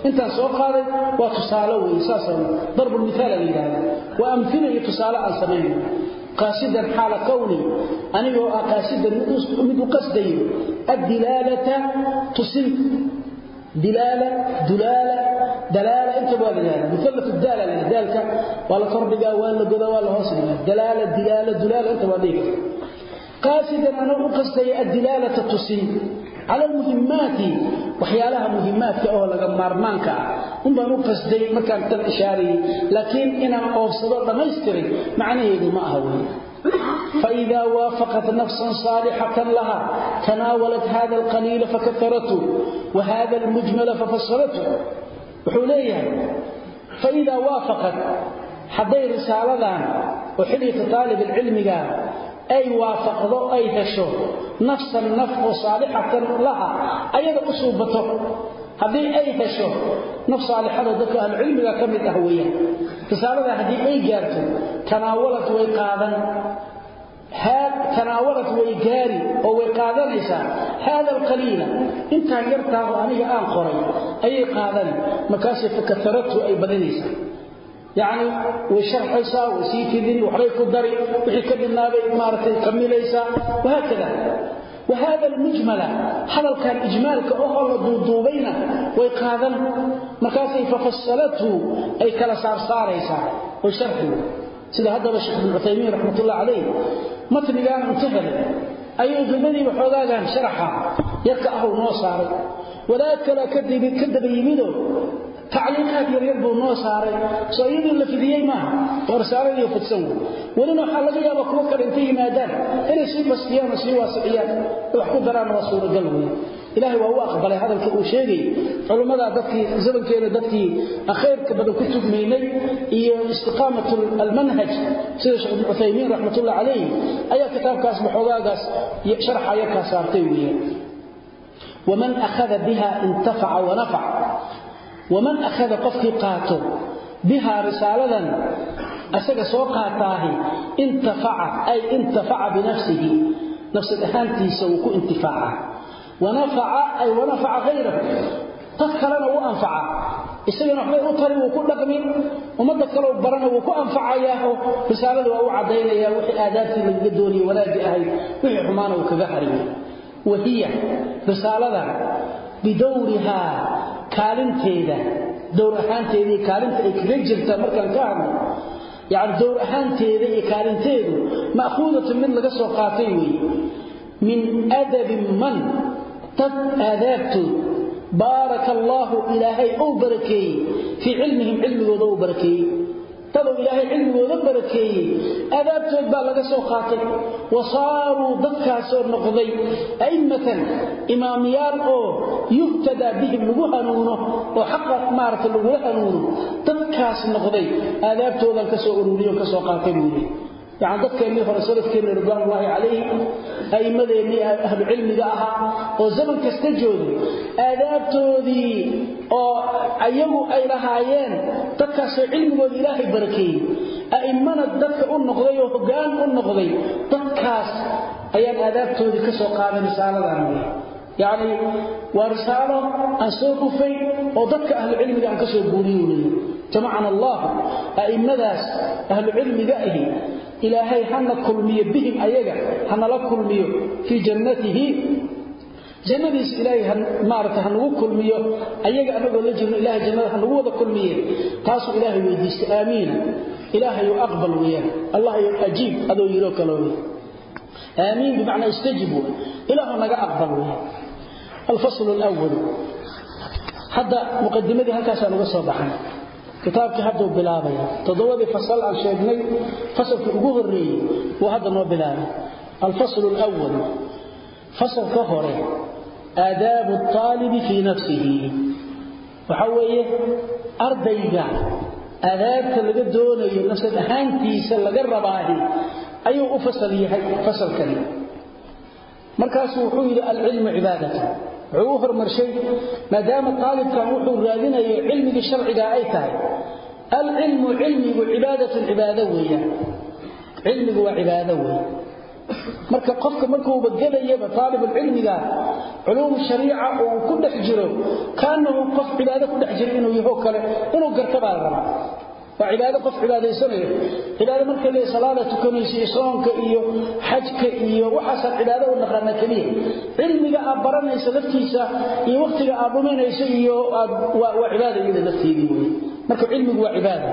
intaan soo qaaday waa tusaale wey saasaan darbu lmithaal aan yidhaahda waa amfila iyo tusaale aan samaynayo qaasidan xaala kowni anigoo ah qaasidan mid u qasdayo addilaalata tusin. Dilaala dulaala dalaala inta waa lidhaahda muallatu daala daalka waa la kordhigaa waa la goda waa la hoos dhigaa. على المهمات وحيالها مهمات oo laga maarmaanka um baan u qasday markaan tan ishaari laakiin ina oofsado dhamaystiray macnaheedu ma aha weey فإذا وافقت نفسا صالحة لها تناولت هذا القليل فكثرته وهذا المجمل ففصلته وحوليها فإذا وافقت حضي رسالة وحلية طالب العلم قال ay waafaqdo ay hesho nafsan naf oo saalixatan laha ayada u suubato haddii ay hesho naf saalixada dadka ahlucilmiga ka mid ah weeyaan risaalada haddii ay gaarto tanaawalat way qaadan. Tanaawalat way gaari oo way qaadanaysaa. Haada alqaliila intaan yartaaho aniga aan qoray ayay qaadani markaasay fakataratu ay badinaysaa yani way sharxaysaa way sii kidin waxbay ku dari wixii ka dhinaabay maaragtay kamilaysaa wahaakada wahada almujmala hadalkan ijmaalka ohoo la duuduubayna way qaadan. Markaasay fafasalathu ay kala saarsaaraysaa way sharxiga sida haddaba sheekh ibn cuthaymiin raxmatullah calayh matnigan inta helay ayuu dibadiiba xoogaagan sharaxa yarka ahu noo saaray. Wadaad kale ka daba tacliiqaad yaryar buu noo saaray soo iyaduu la fidiyey maaha waa risaalad iyo fidsan. Wey welina waxaa laga yaaba kuwo kale intay yimaadaan inay sii bastiyaan oo sii waasiciyaan wax ku daraana waa suuragal wey ilaahay waa u aqbalay hadalka uu sheegay culimmada dadkii zamankeena dadkii akhayrka badan ku tugmaynay iyo istiqaamat almanhaj sida sheekh ibn uthaymiin raxmatullah calayhi ayaa kitaabkaas maxoogaagaas sharxaya ka saartay weeye waman akhada biha intafaca wanafac waman akhada qofkii qaato bihaa risaaladan isaga soo qaataahi intafaca ay intafaca binafsihi nafsad ahaantiisa wuu ku intifaaca wanafaca ay wanafaca hayrahu tad kalena wuu anfaca isagana waxbay u tari wuu ku dhaqmi ummadda kaleu barana wuu ku anfacayaa oo waa u caddaynayaa wixii aadaabtii lagaga doonayay wanaagii ahayd wixii xumaana uu kaga hariyo wahiya risaalada bidawrihaa kaalinteeda dowr ahaanteedii kaalinta ay kaga jirta markaan ka hadlo. Yani dowr ahaanteeda iyo kaalinteedu ma'khuudatu mid laga soo qaatay weeye. Min adabi man dad aadaabtood baaraka allaahu ilaahay ou barakeeyey. Fii cilmihim cilmigooda ou barakeeyey dadou ilaahay cilmigooda barakeeyey. Adaabtood baa laga soo qaatay. Wa saaruu dadkaasoo noqday a'immatan imaamiyaal oo yuhtadaa bihim lagu hanuuno oo xaqa maaragta lagula hanuuno. Dadkaas noqday aadaabtoodan ka soo ururiyo ka soo qaatay buuli يعني dadka ee hore salafkeena ridwanullaahi calayhi aymadeennii ahlu cilmiga ahaa oo zaman kasta joogay aadaabtoodii oo ayagu ay lahaayeen dadkaasoo cilmigooda ilaahay barakeeyey a'immana dadka u noqday oo hoggaan u noqday dadkaas ayaan aadaabtoodii ka soo qaaday risaaladan wey يعني ورساله أن سوقفي وضدك أهل العلم أن كسو بوريوني جمعنا الله أئمداس أهل العلم ذائه ilaahay hana kulmiyo bihim ayaga hanala kulmiyo fii jannatihi. Jannadiisu ilaahay maarata hanagu kulmiyo ayaga anagoo la jirno ilahay jannada hanagu wada kulmiye. Taasuu ilaahay weydiistay aamiina ilaahayu aqbal weyaan allahyu ajiib adoo yiroo kale wey aamiin bimacnaa istajib wey ilaahu naga aqbal weyaan alfaslu alwal hadda muqadimadii halkaasaan uga soo baxnay kitaabkii hadduu bilaabaya toddobadii fasal aan sheegnay fasalkii ugu horreeyey wuu hadda noo bilaabay. Alfaslu lwal fasalka hore aadaabu aalibi fii nafsihi. Waxa weeye ardayga adaabta laga doonayo nafsad ahaantiisa laga rabaahi ayuu u fasal yahay fasalkani. Markaasuu wuxuu yidhi alcilmu cibaadatu wuxuu u hormarshay maadaama taalibkan wuxuu raadinayo cilmigii sharciga ay tahay. Alcilmu cilmigu cibaadatun cibaado weeyaan. Cilmigu waa cibaado weeye marka qofka markuuba gelayaba taalibulcilmiga culuumu shariica uu ku dhex jiro kaanahu qof cibaado ku dhex jiro inuu yaho kale inuu garta baa la rabaa waa cibaado qof cibaadaysanayo cibaado marka leeyahay salaada tukanaysa soonka iyo xajka iyo waxaasaan cibaado u naqaana keliya. Cilmiga aad baranaysa laftiisa iyo wakhtiga aad dhuminaysa iyo aad waa cibaada iyada lafteedii marka cilmigu waa cibaada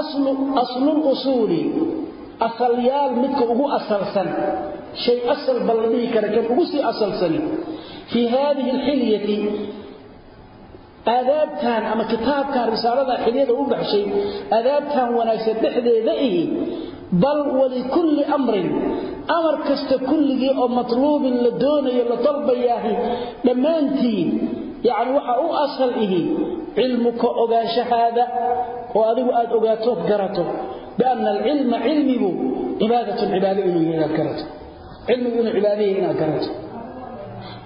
aslu aslul usuuli asalyaal midka ugu asalsan. Shay asal bal la dhihi ugu sii asalsani fii haadihi alxilyati aadaabtan ama kitaabkan risaalada xilyada u baxshay aadaabtan wanaagsan dhexdeeda ihi bal walikulli amrin amar kasta kulligii oo matluubin la doonayo la dalbayaahi dhammaantiin yacni waxa u asal ihi cilmuka ogaanshahaada oo adigu aad ogaatood garato bianna alcilma cilmigu cibaadatun cibaado inuu yahay inaad garato. Cilmigu inuu cibaado yahay inaad garato.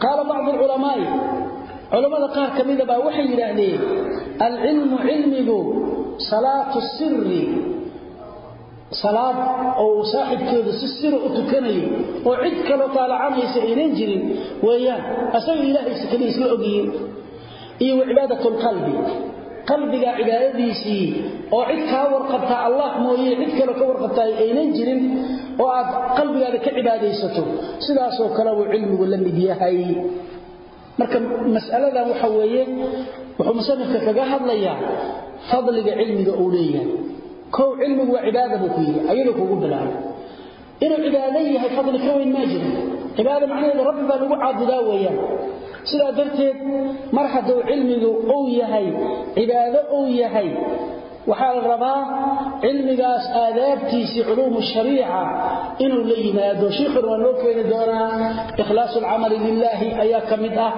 Qaala bacdu alculamaa'i culammada qaar ka mida baa waxay yidhaahdeen alcilmu cilmigu salaatu siri salaad oo saaxibkeedu si sira u tukanayo oo cid kaloo taalacanaysa aynan jirin weeyaan asaga ilaahaysa kaliya isla ogyihiin. Iyo wa cibaadat lqalbi qalbiga cibaadadiisii oo cid kaa warqabtaa allah mooye cid kaloo ka warqabtaa aynan jirin oo aad qalbigaada ka cibaadaysato sidaasoo kale buu cilmigu la mid yahay marka mas'aladan waxa weeye wuxuu musanifka kaga hadlayaa fadliga cilmiga uu leeyahay. Kow cilmigu waa cibaada buu ku yidhi ayadoo kugu bilaabay inuu cibaado yahay fadli ka weyn maa jiro cibaada macnaheedu rabbi baa lagu caabudaa weeyaan. Sidaa darteed mar hadduu cilmigu uu yahay cibaado uu yahay waxaa la rabaa cilmigaas aadaabtiisii culuumu shariica inuu la yimaado. Shiikhuna waa noo keeni doonaa. Ikhlaasu alcamali lilaahi ayaa ka mid ah.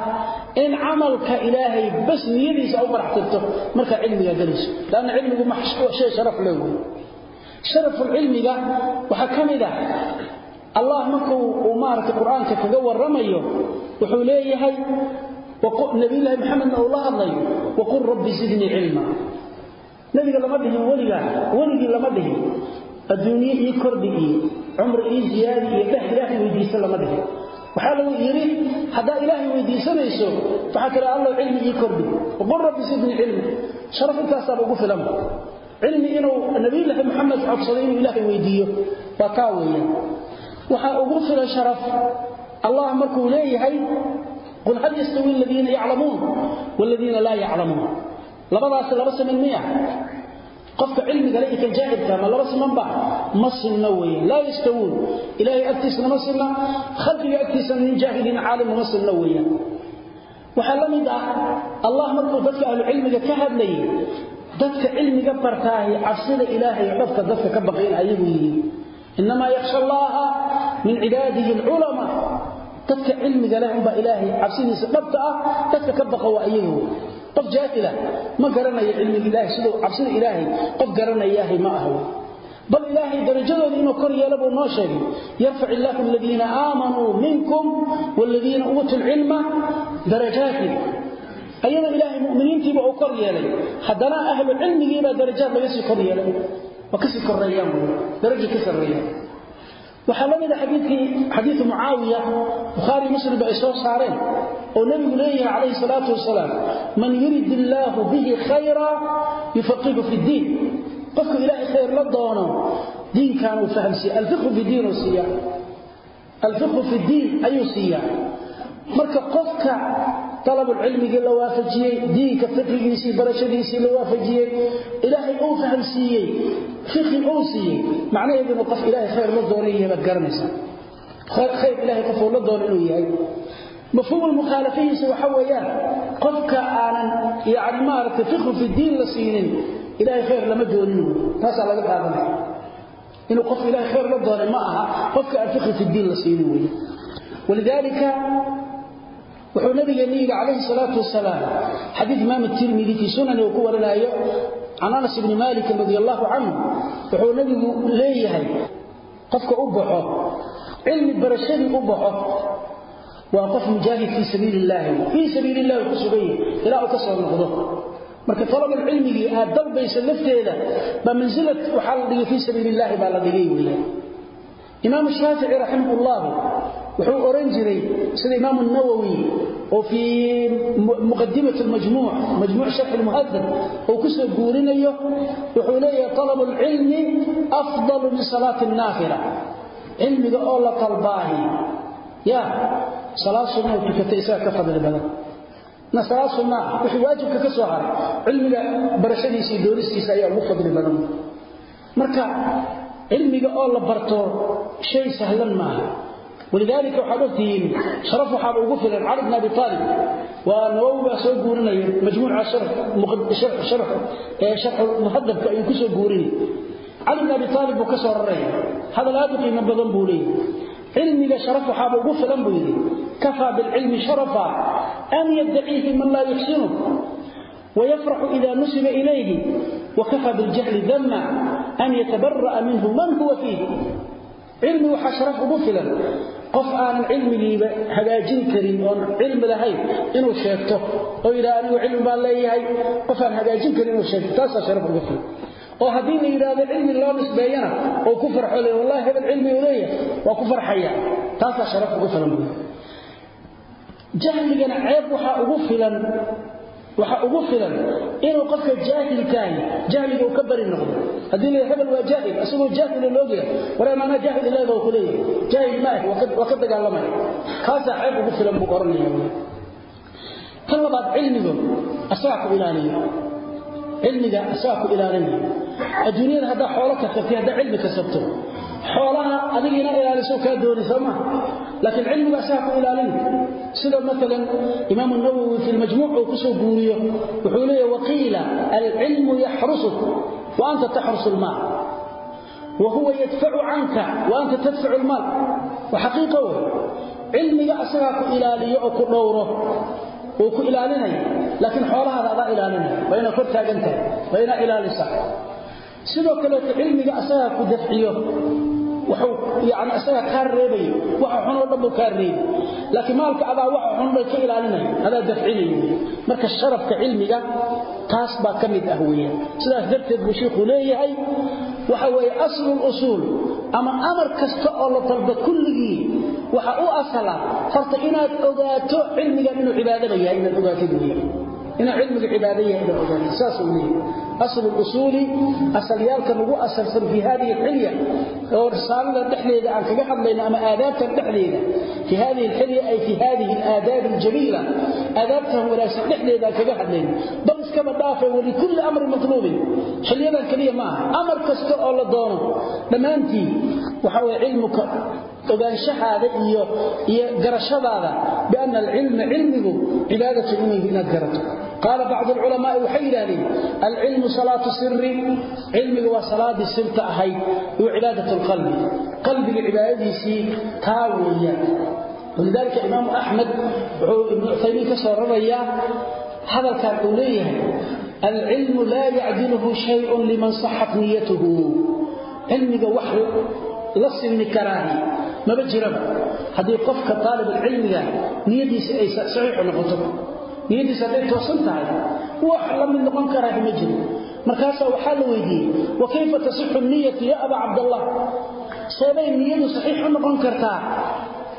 In camalka ilaahay bas niyadiisa u baraxtirto markaa cilmiga gelayso. Lanna cilmigu shay sharaf le wey sharafulcilmiga waxaa ka mid ah. Allah markuu uu maaragtay qur'aanka kaga warramayo wuxuu leeyahay nabiyulaahi maxamedna uu la hadlayo waqul rabbi zidnii cilma. Nabiga lama dhihin weliga weligii lama dhihin adduunye ii kordhi iyo cumri ii ziyaadi iyo dheh ilaahay weydiisa lama dhihin. Waxaa lagu yidhi haddaa ilaahay weydiisanayso waxaa tira allow cilmi ii kordhi waqul rabbi zidnii cilma sharaf intaasaaba ugu filanba cilmi inuu nabiyulaahi maxamed codsaday inuu ilaahay weydiiyo. Waa taa weeyaan waxaa ugu filan sharaf allah markuu leeyahay qul hal yastawi aladiina yaclamuun waladiina laa yaclamuun. Labadaas laba siman miya qofka cilmiga le kan jaahilka ma laba siman ba ma sinna weeye laa yastawuun. Ilaahay agtiisna ma sinna khalqiga agtiisana nin jaahilin caalim ma sinna weeyaan waxaa la mid ah allah markuu dadka ahlucilmiga ka hadlayay dadka cilmiga bartaahi cabsida ilaahay dhabka dadka ka baqayn ayagu yihiin inamaa yakhsha allaha min cibaadihi alculamaa. Dadka cilmiga leh unbaa ilaahay cabsidiisa dhabta ah dadka ka baqa waa iyagu qof jaahila ma garanayo cilmiga ilaahay siduu cabsida ilaahay qof garanayaahay ma aha. Bal ilaahay darajadooda inuu kor yeelo buu noo sheegay yarfac illaahu aladiina aamanuu minkum waaladiina uutuu lcilma darajaatin. Ayadoo ilaahay mu'miniintiiba uu kor yeelay haddana ahlu cilmigiibaa darajaad laga kor yeelay. Waa ka sii koreeyaan wy daraja ka sarreeyaan waxaa la mida xadiikii xadiiu mucaawiya bukhaari muslimba ay soo saareen oo nebigu leeyahay calayhi salaatu wasalaam man yurid illaahu bihi khayra yufaqihu fi ddiin qofku ilaahay khayr la doono diinkan uu fahamsiiya. Alfiqhu fi diin siiya alfiqhu fi ddiin ayuu siiyaa. Marka qofka alabulcilmigii la waafajiyey diinka fiqigiisii barashadiisii la waafajiyey ilaahay uu fahamsiiyey fiqi uu siiyey macnaheedu inuu qof ilaahay khayr la doona yahay baad garanaysaa khayr ilahay qofuu la doono inuu yahay. Mafhuumu mukhaalafihiisa waxa weeyaan qofka aanan yani maaragtay fiqhu fi diin la siinin ilahay khayr lama doonin. Taasaa laga qaadanaya. Inuu qof ilahay khayr la doonay ma aha qofka aan fiqhi fi diin la siinin wey walidaalika wuxuu nabigeena yidhi calayhi salaatu wasalaam xadiid imaam tirmidi fii sunani uu ku warinaayo can anas ibni maalikin radi allahu canhu wuxuu nabigu leeyahay qofka u baxo cilmi barashadii u baxo waa qof mujaahid fii sabiili illaahi fii sabiili illahi uu ka noqdo. Marka talabul cilmigii aad dalbaysa lafteeda ba mansilad waxaa la dhigay fii sabiili illaahi baa la dhigay weeyaan. Imaamu shaafici raximahullah wuxuu oran jiray sida imaamu nawowi oo fii muqadimat majmuuc majmuuc sharx lmuhadab uu ku soo guurinayo wuxuu leeyahay talabu lcilmi afdalu min salaati naafila cilmiga oo la talbaahi ya salaad sunna oo tukatay isaga ka fadli badan. Na salaad sunna wixii waajibka ka soo haray cilmiga barashadiisa iyo doonistiisa ayaa ugu fadli badan. Marka cilmiga oo la barto shay sahlan maaha ولذلك waxaad ogtihiin sharaf waxaaba ugu filan cali bn abi aalib waa nawowi baa soo guurinaya majmuuca sharx muhadabka ayuu ku soo guurinay cali bn abi aalib buu ka soo raraya hadal aad u qiimo badan buu leeyahy cilmiga sharaf waxaaba ugu filan buu yidhi kafaa bilcilmi sharafa an yaddaciihi man laa yuxsinu ويفرح إذا نسب إليه وكفى بالجهل ذما أن يتبرأ منه من هو فيه cilmi waxaa sharaf ugu filan. Qof aanan cilmigiiba hagaajin karin oon cilmi lahayn inuu sheegto. Oo yidhaha anigu cilmi baan leeyahay. Qof aan hagaajin karin inuu sheegto taasaa sharaf ugu filan. Oo haddii la yidhaahdo cilmi loo nisbeeyana oo ku farxo le wallahi hebel cilmi uu leeyahay waa ku farxaya. Taasaa sharaf ugu filan. Jahligana ceeb waxaa ugu filan waxa ugu filan inuu qofka jaahilkaahi jahliga uu ka bari noqdo. Haddii la hebel waa jaahil asagoo jaahil looga wareen anaa jaahil ilaahi baa ku leeyahay. Jaahil ma waa ka dagaalamaya kaasaa ceeb ugu filan buu oranaya tan labaad cilmigu asagaa ku ilaaliyo. Cilmiga asagaa ku ilaalinaya adduunyada haddaa xoolo kasabtay haddaa cilmi kasabto xoolaha adiga ina ilaaliso kaa dooni soo maa laakiin cilmiga asagaa ku ilaalin. Sida maalan imaam nawowi fi lmajmuuc uu ku soo guuriyo wuxuu leeyahy waqiila alcilmu yaxrusuk wa anta taxrusu lmaal wa huwa yadfacu canka wa anta tadfacu lmaal waa xaqiiqa wey cilmiga asagaa ku ilaaliyo oo ku dhowro wuu ku ilaalinaya laakiin xoolahaada adaa ilaalinaya waa inaad kor taagan tahay waa inaad ilaalisa. Sidoo kaleeto cilmiga asagaa ku dafciyo wuxuu yani asagaa kaa reebayo waxa xun oo dhan buu kaa reebi laakiin maalka adaa waxa xun bay ka ilaalinaya adaa dafcinaya marka sharafka cilmiga taas baa ka mid ah weeyaan. Sidaas darteed buu leeyahay waxa weeye aslu lusuul ama amar kasta oo la dalba kulligii waxa u asala horta inaad ogaato cilmigan inuu cibaadada yahay inaad ogaatid weeyaan inuu cilmiga cibaado yahay baa ogaanay saas uu leeyahay. Aslu usuli asalyaalka lagu asalsan fi hadhihi xilya oo risalada dhexdeeda aan kaga hadlayna ama aadaabtan dhexdeeda fi hadhihi xilya ay fi hadhihi aadaab aljamiila aadaabtan walaasha dhexdeeda aan kaga hadlayna. Bal iskaba dhaafay wali kulli amr matlub xilyadan kaliya ma amr kasta oo la doono dhamaantii waxa way cilmuka ogaanshahaada iyo iyo garashadaada bi anna al ilm ilmigu ibadatu inuu inaad garato qaala bacdu alculamaai waxay yidhahdeen alcilmu salaatu siri cilmiga waa salaadii sirta ahayd iyo cibaadat lqalbi qalbiga cibaadadiisii taa weeyaan walidaalika imaamu axmed wuxuu ibnu cuthaymiin ka soo rarayaa hadalkan uu leeyahay alcilmu laa yacdiluhu shayun liman saxat niyatuhu cilmiga wax la sinmi karaahi maba jiraba haddii qofka aalibulcilmiga niyadiisa ay saxiixu noqoto niyadiisa hadday toosan tahay wax la mid noqon karaahi ma jiro. Markaasaa waxaa la weydiiyey wa kayfa tasixu niyatu ya abaa cabdallah? Seebay niyadu saxiix u noqon kartaa.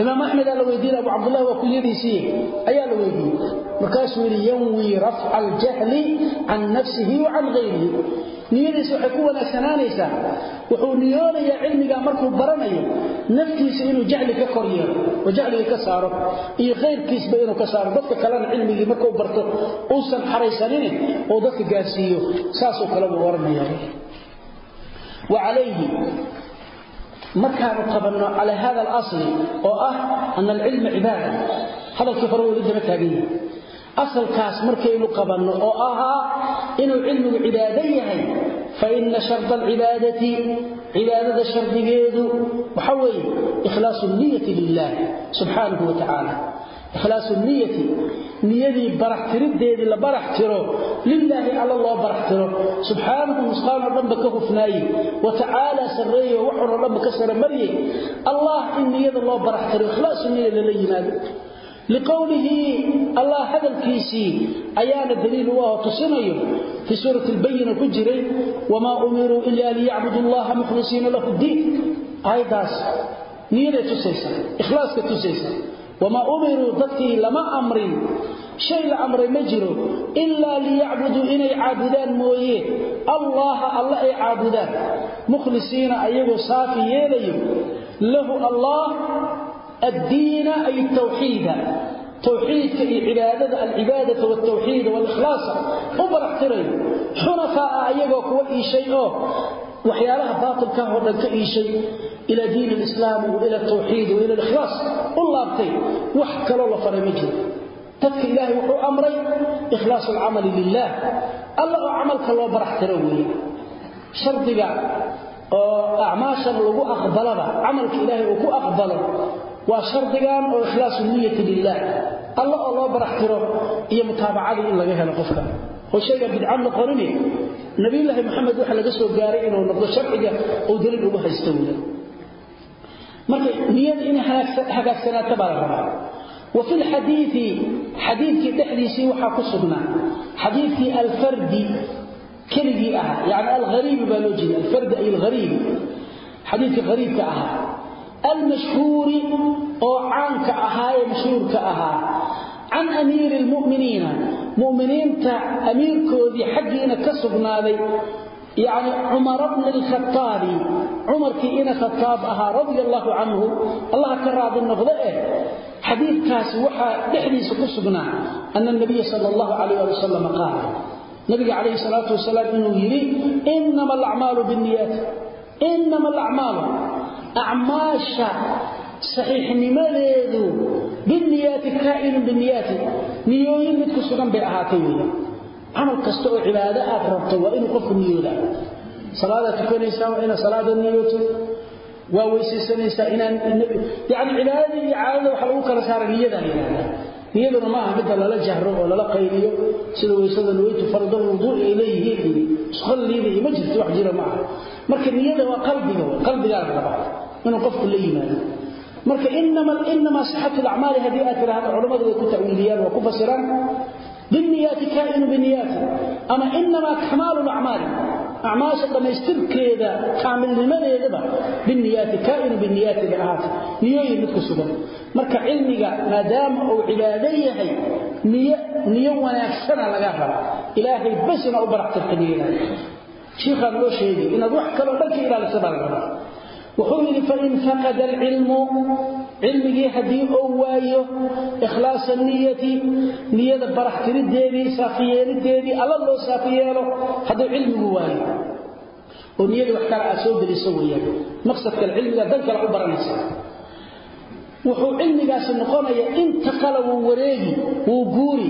Imaam axmed la weydiinay abu cabdullah waa kunyadiisii ayaa la weydiiyey. Markaasuu yidhi yanwi rafca aljahli can nafsihi wa can niyadiisa waxay ku wanaagsanaanaysaa wuxuu niyoonayaa cilmigaa markuu baranayo naftiisa inuu jahli ka kor yeelo oo jahliga ka saaro iyo khayrkiisba inuu ka saaro. Dadka kalena cilmigii markuu barto uusan xaraysanine oo dadka gaarsiiyo saasoo kale buu oranaya wa calayhi markaanu qabanno calaa hada alasli oo ah ana alcilma cibaada hadalkii hore weli daba taagan yahay asalkaas markaynu qabanno oo ahaa inuu cilmigu cibaado yahay fa ina sharda alcibaadati cibaadada shardigeedu waxa weeye ikhlaasu niyati lilah subxaanahu wa tacaala. Ikhlaasu niyati niyadii baraxtirideedii la barax tiro lilaahi alla loo barax tiro. Subxaanahu nusqaanoo dhanba ka hufnaaye wa tacaala sarreeyo waxunoo dhanba ka saramarye allah in niyada loo barax tiro ikhlaasu niya lala yimaado liqowlihi allah hadalkiisii ayaana daliil u ah tusinayo fi suurati albayina ku jiray wamaa umiruu ila liyacbudu allaha mukhlisiina lahu ddiin aayaddaas niyaday tusaysa ikhlaaska tusaysa. Wamaa umiruu dadkii lama amrin shay la amray ma jiro ilaa liyacbuduu inay caabudaan mooye. Allaha alla ay caabudaan. Mukhlisiina ayagoo saafi yeelayo lahu addiina ay tawxiida tawxiidka iyo cibaadada alcibaadata waltawxiida walikhlaasa u baraxtirayo xunafaa'a ayagoo kuwa iishay oo waxyaalaha baatilkaah oo dhan ka iishay ila diin alislaam wa ila tawxiid wa ila alikhlaas u laabtay wax kaloo la faray ma jiro dadka ilaahay wuxuu amray ikhlaasu alcamali lilah alla oo camalka loo baraxtiro weeye shardiga oo acmaashan lagu aqbalaba camalka ilaahay uu ku aqbalo waa shardigan oo ikhlaasu niyati lilah alla oo loo baraxtiro iyo mutaabacadii in laga helo qofka oo shayga bidcan noqonini nabiyullaahi maxamed waxa laga soo gaaray inuu noqdo sharciga uu daliil ugu haysto weeye marka niyada inay hagaagsanaato baa la rabaa وفي الحديث حديث دحديسي وحا كسبنا حديث الفرد كلجي أها يعني الغريب بالوجه الفرد أي الغريب حديث غريب كأها المشهور أو عنك أها مشهور كأها عن أمير المؤمنين مؤمنين تا أمير كودي حقنا كسبنا ذي يعني عمر بن الخطاب عمر كينا خطاب أها رضي الله عنه الله كراد النفذة حديث كاس وحا دحديس كسبنا أن النبي صلى الله عليه وسلم قال النبي عليه الصلاة والسلام إنه يري إنما الأعمال بالنيات إنما الأعمال acmaasha saxiixnimadeedu biniyaati kaa'inun biniyaati niyooyin mid ku sugan bay ahaatay weeyaan camal kasta oo cibaado aad rabtay waa inuu qofku niyoodaa salaadaad tukanaysaa waa inaad salaada niyooto. Waa weysaysanaysaa inaan yani iyo caadada waxaa lagu kala niyaduna ma aha midda lala jahro oo lala qayliyo sida waysada nuwaytu farda wuduuc ilayhi ili isqalliida ima jirto wax jira ma aha. Marka niyada waa qalbiga way qalbigaa la rabaa inuu qofku la yimaado. Marka inama inama sixatu acmaali haddii aad tiraahdo culimmadu way ku ta'wiiliyaan waa ku fasiraan. Biniyati kaa'inu biniyati ama inama kamaalu acmaali acmaasha dhammaystirkeeda kaamilnimadeedaba biniyaati kaa'inu biniyaati liahaata niyooyin mid ku sugan. Marka cilmiga maadaama uu cibaado yahay niyo niyo wanaagsana laga raba. Ilaahay basina u baraxtirkaniyeelahay shiikhaan loo sheegay inaad wax kaloo dhan ka ilaalisadbaa laga rabaa. Wuxuu cilmigii haddii ou waayo ikhlaasa niyati niyada barax tirideedii saafiyeelideedii alla loo saafi yeelo hadduu cilmigu waayo. Oo niyadii wax kale aad soo geliso weyaan maqsadkale cilmiga dan kale u baranaysa. Wuxuu cilmigaasi noqonaya inta kale wuu wareegi wuu guuri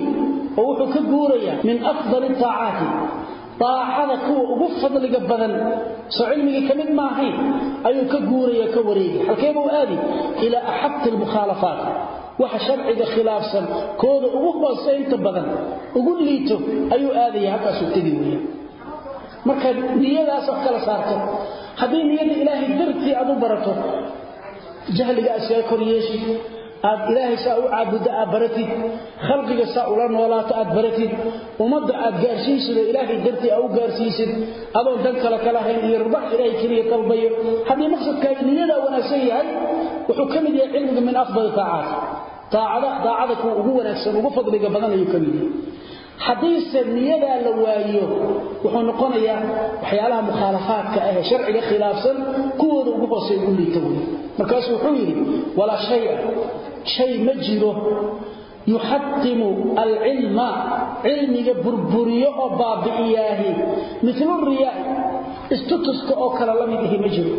oo wuxuu ka guurayaa min afdali taacaati aaxada kuwa ugu fadliga badan soo cilmiga ka mid maahayn ayuu ka guuraya ka wareegi halkeebuu aadi ilaa axaqi lmukhaalafaat waxa sharciga khilaafsan kooda ugu hoosaynta badan ugu liito ayuu aadaya halkaasuu tegi weya marka niyadaas wax kala saarto haddii niyada ilaahay dartii aad u barato jahliga askaa kor aad ilaahay saa u caabudo aad baratid. Khalqiga saa ula noolaato aad baratid. Ummadda aad gaarsiisido ilaahay dartii aad u gaarsiisid adoon dan kale kala hayn iyo rubax ilaahay keliya dalbayo haddii maqsadkaaga niyada wanaagsan yahay wuxuu ka mid yahay cilmiga min afdali taacaat taacada daacada kuwa ugu wanaagsan ugu fadliga badan ayuu ka mid yahay. Haddiise niyadaa la waayo wuxuu noqonayaa waxyaalaha mukhaalafaadka ah ee sharciga khilaafsan kuwooda ugu hooseeya ugu liita wey markaasuu wuxuu yidhi walaa shaya shay ma jiro yuxatimu alcilma cilmiga burburiyo oo baabi'iyaahi. Milu riyaai istutuska oo kale la mid ahi ma jiro.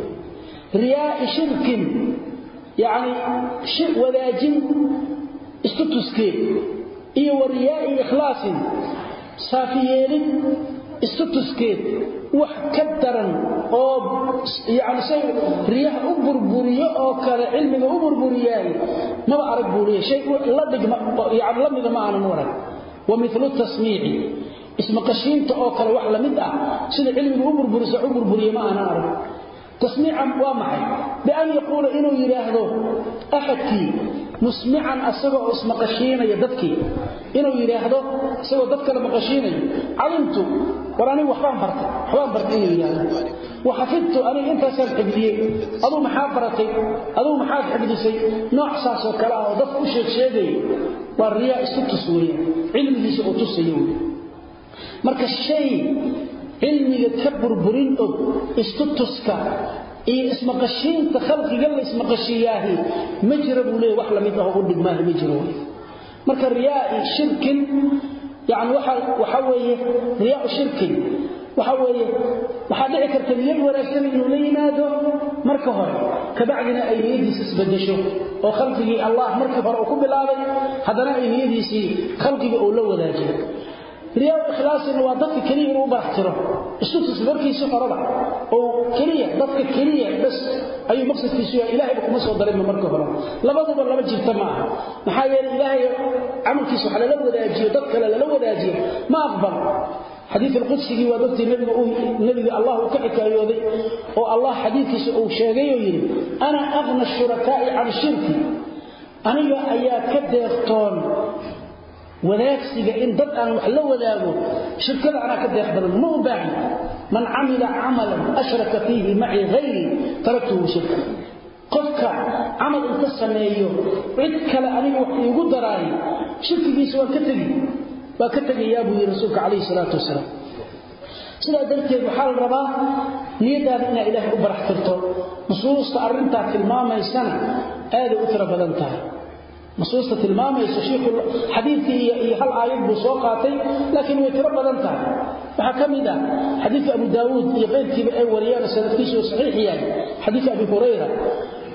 Riyaai shirkin yacni wadaajin istutuskeed iyo wa riyaai ikhlaasin saafiyeelin istutuskeed wax ka daran oo yani shay riyaha u burburiyo oo kale cilmiga u burburiyaay maba arag buu leeyahay. Shay la dhigma yani la ma aanan u wa mithlu tasmiici ismaqashiinta oo kale wax la mid ah sida cilmiga u burburisa u burburiya ma aanan arag. Tasmiican waa maxay? Bian yaquula inuu yidhaahdo axadkii musmican asagoo oo ismaqashiinaya dadkii. Inuu yidhaahdo isagoo dad maqashiinayo calimtu war anigu waxbaan bartay waxbaan bartay inuu yidhaahdo waxafidtu aniga intaasaan xifdiyey aduu maxaa baratay aduu maxaad xifdisay? Nooc saasoo kale ah oo dadka u sheeg waa riyaa isu tus weeyaan cilmigiisa oo tusaya wey marka shay cilmiga ka burburin og istutuska iyo ismaqashiinta khalqiga la ismaqashiiyaahi ma jira buu leeyahy wax la mid ah u dhigmaahi ma jiro marka riyaai shirkin yani waxa weeye riyaau shirkin waxa weeye waxaa dhici karta niyad wanaagsan inuu la yimaado marka hore. Kabacdina ay niyadiisa isbedesho oo khalqigii allah markii hore uu ku bilaabay haddana ay niyadiisii khalqiga uu la wadaajiyo riyaa ikhlaasina waa dadka keliya inuu baraxtiro isutus markiisii horeba oo keliya dadka keliya bas ayuu maqsadkiisu yahay. Ilaahayba kuma soo darinba marka hore. Labaduba laba jirta ma maxaa yeelay ilaahay camalkiisa waxa lala wadaajiyo dad kale lala wadaajiyo. Ma aqbal. Xadiid alqudsigii waa dadkii nabiga nabiga allah uu ka xikaayooday oo allah xadiidkiisa uu sheegay oo yidhi ana aqna shurakaa'i can shirki. Aniga ayaa ka deeqtoon wadaagsiga in dad aan wax la wadaago shirkada anaa ka deeq badan ma u baahan. Man camila camalan ashraka fiihi macii hayri taraktuhu shirka. Qofka camal inta sameeyo cid kale aniga wax iigu daraayo shirkigiisa waan ka tegi. Waa ka tegayaa buu yidhi rasuulka calayhi salaatu wasalaam. Sidaa darteed waxaa la rabaa niyadaada inaa ilaahay u barax tirto nusuusta arrintaa tilmaamaysana aaday u tiro badan tahay nusuusta tilmaamayso shiikhu xadiidkii iyo hal aayad buu soo qaatay laakiin way tiro badan tahay. Waxaa ka mid ah xadiidka abu daawuud iyo qayrkiiba ay wariyaan sanadkiisu saxiix yahay. Xadiidka abi hurayra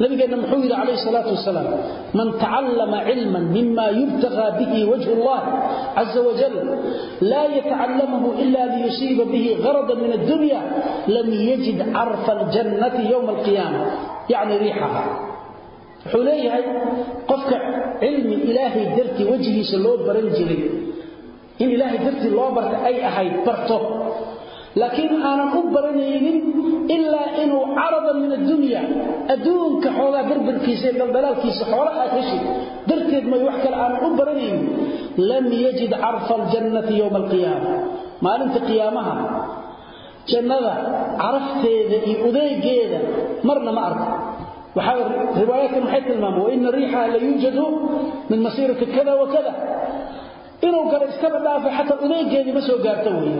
nabigeenna muxuu yidhi calayhi salaatu wasalaam man tacallama cilman mima yubtagaa bihi wajhu allah caza wajal laa yatacallamahu ila liyusiiba bihi garadan min addunya lam yajid carfa aljannati yowma alqiyaama yacni riixaha wuxuu leeyahay qofka cilmi ilaahay dartii wejigiisa loo baran jiray. In ilaahay dartii loo barta ay ahayd barto. Laakiin aanan u baranaynin ilaa inuu caradan min addunya adduunka xoogaa berberkiisa ee daldalaalkiisa xoola aad heshi darteed may wax kale aanan u baranaynin lam yajid carfa aljannati yowma alqiyaama. Maalinta qiyaamaha jannada carafteeda iyo udeegeeda marna ma arko riwaayaadkan waxay tilmaameen? Waina riixaha la yuujadu min masiirati kada wa kada inuu galo iskaba dhaafay xataa udeegeedii ma soo gaarto wey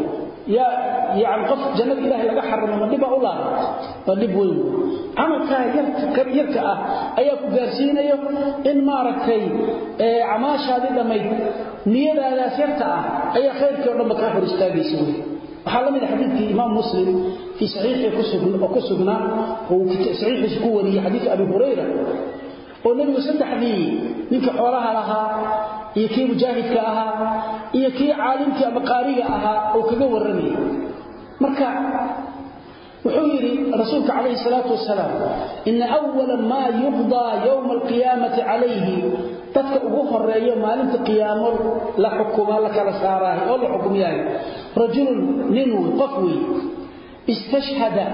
yani qof jannada ilahay laga xarimo ma dhiba u laaba waa dhib weyn. Camalkaa yarka ah ayaa ku gaarsiinayo in maaragtay camaashaadii dhammayd niyadaadaas yarta ah ayaa khayrkii o dhanba kaa hor istaagaysa wey waxaa sugnaa oo saxiixiisa ku wariyey xadiidka abi hurayra oo nebigu saddexdii ninka xoolaha lahaa iyo kii mujaahidka ahaa iyo kii caalimkii ama qaariga ahaa oo kaga warramayay marka wuxuu yidhi rasuulka calayhi salaatu wasalaam ina awala maa yuqdaa yowma alqiyaamati calayhi dadka ugu horeeyo maalinta qiyaamo la xukuma la kala wey istashhada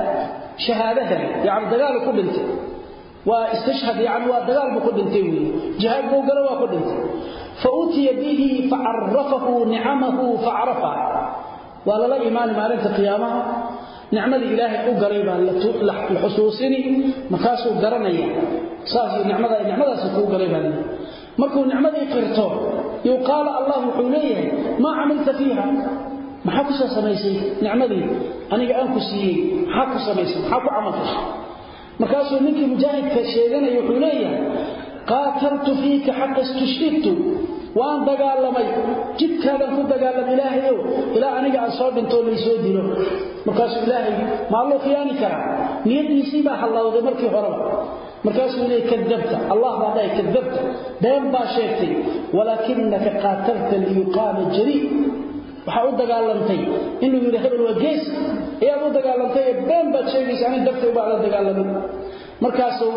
shahaadadan yani dagaalu ku dhintay waa istashhad yani waa dagaal ku dhintay wey jihaad buu galo waa ku dhintay fa utiya bihi facarafahu nicamahu facarafa waa lala imaani maalinta qiyaamaha nicmadii ilaahay u galay baa la xusuusini markaasuu garanaya saas nicmadaasi kuu galay baa markuu nicmadii qirto yuqaala allah wuxuu leeyahay maa camilta fiiha maxaa ku soo samaysay nicmadii? Aniga aan ku siiyey. Maxaa ku samaysay? Maxaa ku camal fashay? Markaasuu ninkii mujaahidka sheeganaya wuxuu leeyahay qaataltu fiika xaqa istushhidtu waan dagaalamay. Jidkaadan ku dagaalamay ilaahayow. Ilaa aniga aan soo dhintoo laysoo dilo. Markaasuu ilaahay maa loo khiyaani karaa. Niyadiisii baa hallawday markii horeba markaasuu leey kadabta. Allah baa dhahay kadabta. Been baa sheegtay walaakinaka qaatalta liyuqaama jarii waxaa u dagaalantay. Inuu yidhi hebel waa gees. Ayaad u dagaalantay ee been baad sheegaysa anig dartay baa la dagaalamin markaasuu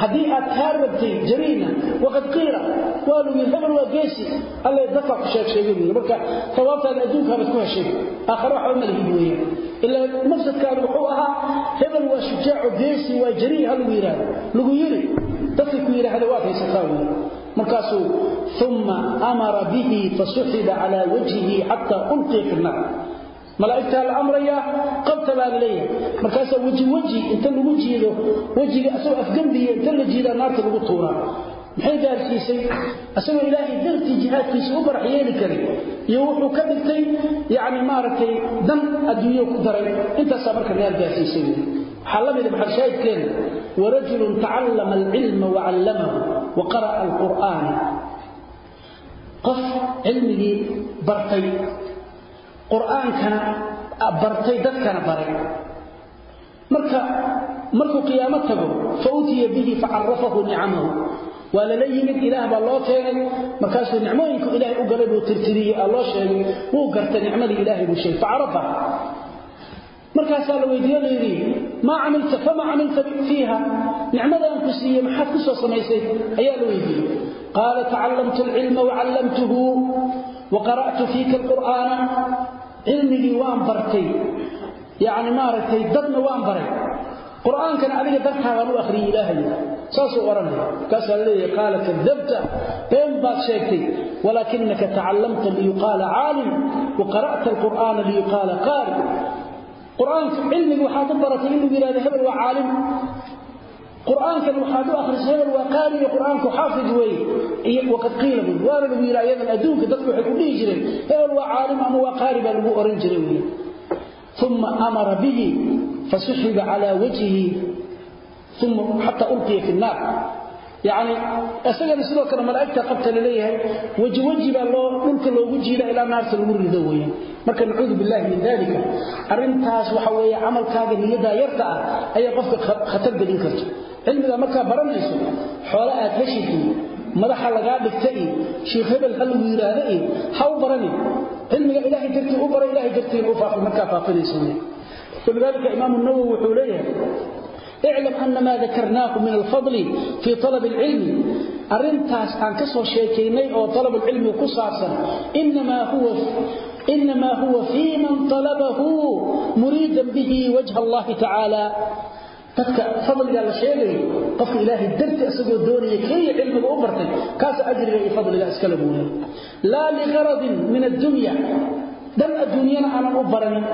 haddii aad kaa rabtay jariina waqad qiila waa lagu hebel waa geesi. Alle dadkaa ku sheeg sheegay buu marka sawaabtaada adduunkaabaad ku heshay aakhare waxba ma lihid weeyaan ilaa maqsadkaadu wuxuu ahaa hebel waa shujaaco geesi waa jarii ha lagu yidhaahdo. Lagu yidhi dadkay ku yidhaahda waad haysataa weeye markaasuu uma amara bihi fasuxiba calaa wajhihi xataa ulqiya fi nnaar malaa'igtaa la amrayaa qabta baa la leeyahay. Markaasaa weji weji inta lagu jiido wejiga asagoo afgembiya inta la jiidaa naarta lagu tuuraa maxay gaarsiisay? Asagoo ilaahay dartii jihaadkiisa u barax yeeli karay iyo wuxuu ka dhigtay yani maaragtay dan adduunyo ku daray. Intaasaa marka naar gaarsiisay wy waxaa la mida maxalshaahidkeena warajulun tacallama alcilma wacallamahu wa qara'a alqur'aana. Qof cilmigii bartay qur'aankana bartay dadkana baray. Marka markuu qiyaamo tago fa utiya bihi facarafahu nicamahu waa lala yimid ilaah baa loo keenay. Markaasuu nicmooyinku ilaahay u galay buu tirtiriyey markaasaa la weydiiyo layidhi maa camilta fama camilta fiiha? Nicmadaan ku siiyey maxaad ku soo samaysay? Ayaa la weydiiyey. Qaala tacallamtu alcilma wacallamtuhu wa qara'tu fiika alqur'aana. Cilmigii waan bartay. Yani maaragtay dadna waan baray. Qur'aankana adiga dartaabaan u akhriyey ilaahay. Saasuu odhanaya markaasaa la leeyahay qaala kadabta. Been baad sheegtay walaakinaka tacallamta liyuqaala caalim wa qara'ta alqur'aana liyuqaala qaari qur'aanka cilmigi waxaad u baratay in lagu yidhahdo hebel waa caalim qur'aankan waxaad u akhrisay hebel waa qaari iyo qur'aanku xaafid weeye iyo waqad qiila buy waana lagu yidhi ayadan adduunka dadku waxay ku dhihi jireen hebel waa caalim ama waa qaari baa lagu oran jiray weeye ثم أمر به فسحب على وجهه ثم حتى ألقي في النار يعني أسجل سلوك لما الأكتا قبت لليه وجه وجه الله ملك الله وجه إلى نار سلمر ذويا مركا نعوذ بالله من ذلك أرنتاس وحوية عمل كاغن يدا يرتع أي قفك خطر قدين كرت علم إذا مركا برنيسو حولاء تشكي madaxa lagaa dhigtay sheekh hebel hal wiiraade haw barani cilmiga ilaahay dartii u bara ilaahay dartii u faafi marka faafinayso ولذلك إمام النووي وحوليه اعلم أن ما ذكرناه من الفضل في طلب العلم أرنتاس عن كسو شيكيني أو طلب العلم قصاصا إنما هو إنما هو في من طلبه مريدا به وجه الله تعالى dadka fadliga la sheegay qofka ilaahay darti asagoo doonaya kaliya cilmiga u bartay kaas ajriga iyo fadliga iska labuunay la li gharad min ad-dunya dan ad-dunyana aan u baranin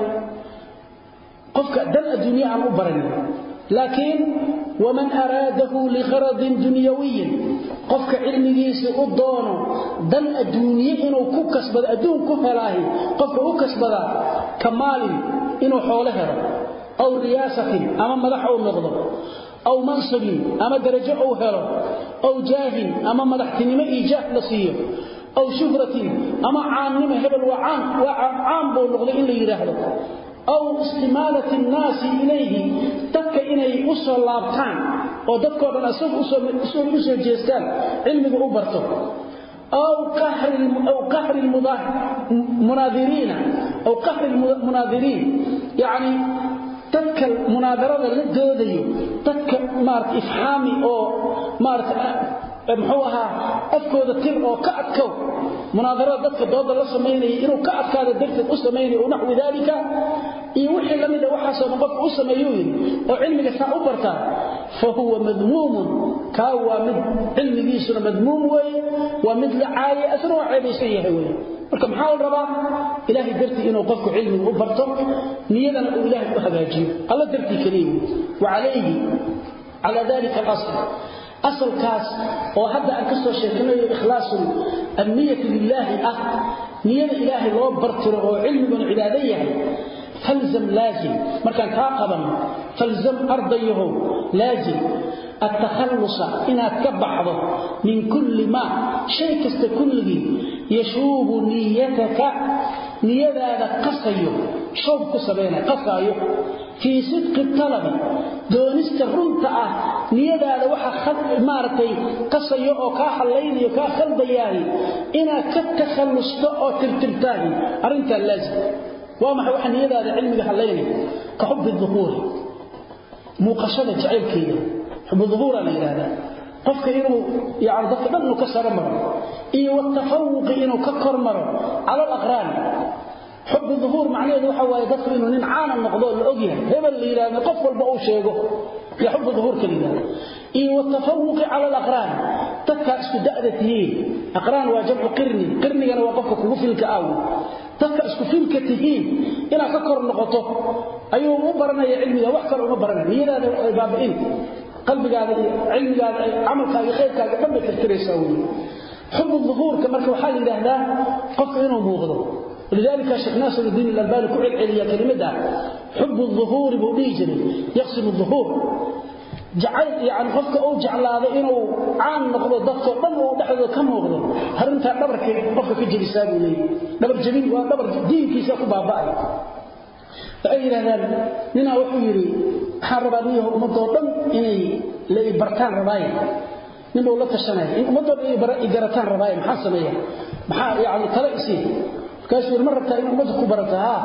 qofka dan ad-dunya aan u baranin laakiin waman araadahu liqaradin dunyawiyin qofka cilmigiisii u doono dan adduunye inuu ku kasbado adduun ku helaahi qofka u kasbada ka maalin inuu xoolo helo aw riyaasatin ama madax uu noqdo aw mansibin ama darajo uu helo aw jaahin ama madaxtinimo iyo jaah la siiyo aw shuhratin ama caannimo hebel waa caan buu noqday in la yidhaahdo aw istimaalati nnaasi ilayhi dadka inay u soo laabtaan oo dadkoo dhan asagu u soo jeestaan cilmiga u barto. Aw qahri munaadiriina aw qahri munaadiriin. Yani dadka munaadarada la doodayo dadka maarata ifxaami oo maarata eh, eh, muxuu ahaa afkooda tir oo ka adkow munaadarada dadka dooda la sameeyay inuu ka adkaado darteed u sameeyay oo naxwi dalika iyo wixii la mid ah waxa soo qof u sameeyo oo cilmiga saa u barta fa huwa madmuum ka waa mid cilmigiisu madmuum way waa mid la caali asna waa ceebaysan yahay way marka maxaa la rabaa? Ilaahay dartii inuu qofku cilmiga u barto niyadana uu ilaahay u hagaajiyo. Alla dartii kaliya wa alayhi ala dalika al-asl asl kaas oo hadda aan ka soo sheekanayo ikhlaasu an-niyyah lillahi ah niyada ilaahay loo bartiro oo cilmigan cibaado yahay فالزم لازم مركان كاقبا فالزم أرضيه لازم التخلص إنها تكبحضه من كل ما شيء كستكله يشوب نيتك niyadaada qasayo shawb ku samayna qasaayo. Fii sidqi talabi doonista runta ah niyadaada waxa maaragtay qasayo oo kaa hallaynayo kaa khaldayaani inaad ka takhallusto oo tirtirtaani arrintaa laazim. Waa maxay waxa niyadaada cilmiga hallaynay ka xubbi duhuuri. Muuqashada jacaylkeeda. Xubbi duhuuraa la yidhaahdaa qofka inuu yani dadka dhan inuu ka saro maro iyo watafawuqi inuu ka kor maro cala alaqraani xubu duhuur macnaheedu waxa waaye dadku inuu nin caana noqdo la ogyahay hebel la yidhahdo qof walba uu sheego. Iyo xubu duhuurka la yidhahdo iyo watafawuqi cala alaqraan. Dadka isku da'da tihiin. Aqraan waa jamcu qirni. Qirnigana waa qofka kugu filka ah dadka isku filka tihiin inaad ka kor noqoto ayuu u baranaya cilmiga wax kale uma baranaya niyadaada ay baabi'in qalbigaada iyo cilmigaada camalkaaga iyo khayrkaaga dhan bay tirtiraysaa weeye xubu duhuurka marka waxaa la yidhaahdaa qofka inuu muuqdo ولذلك الشيخ ناصر الدين الألباني كعل عليا كلمة حب الظهور بوديجري يقسم الظهور جعل يعني قفك او جعلاده انه عام نقضو ددكو دن او دخدو كموقدو هرنتا دبرك قفك كجلسا بولي دبر جبين وا دبر waxay yidhahdaan ninaa wuxuu yidhi waxaan rabaa nin yahow ummaddoo dhan inay la i bartaan rabaaye. Ninbuu la tashanaya in ummaddoo dhan i garataan rabaaye maxaa sameeya? Maxaa yani tala isii? Markaasuu yidhi ma rabtaa in ummadda ku barata haa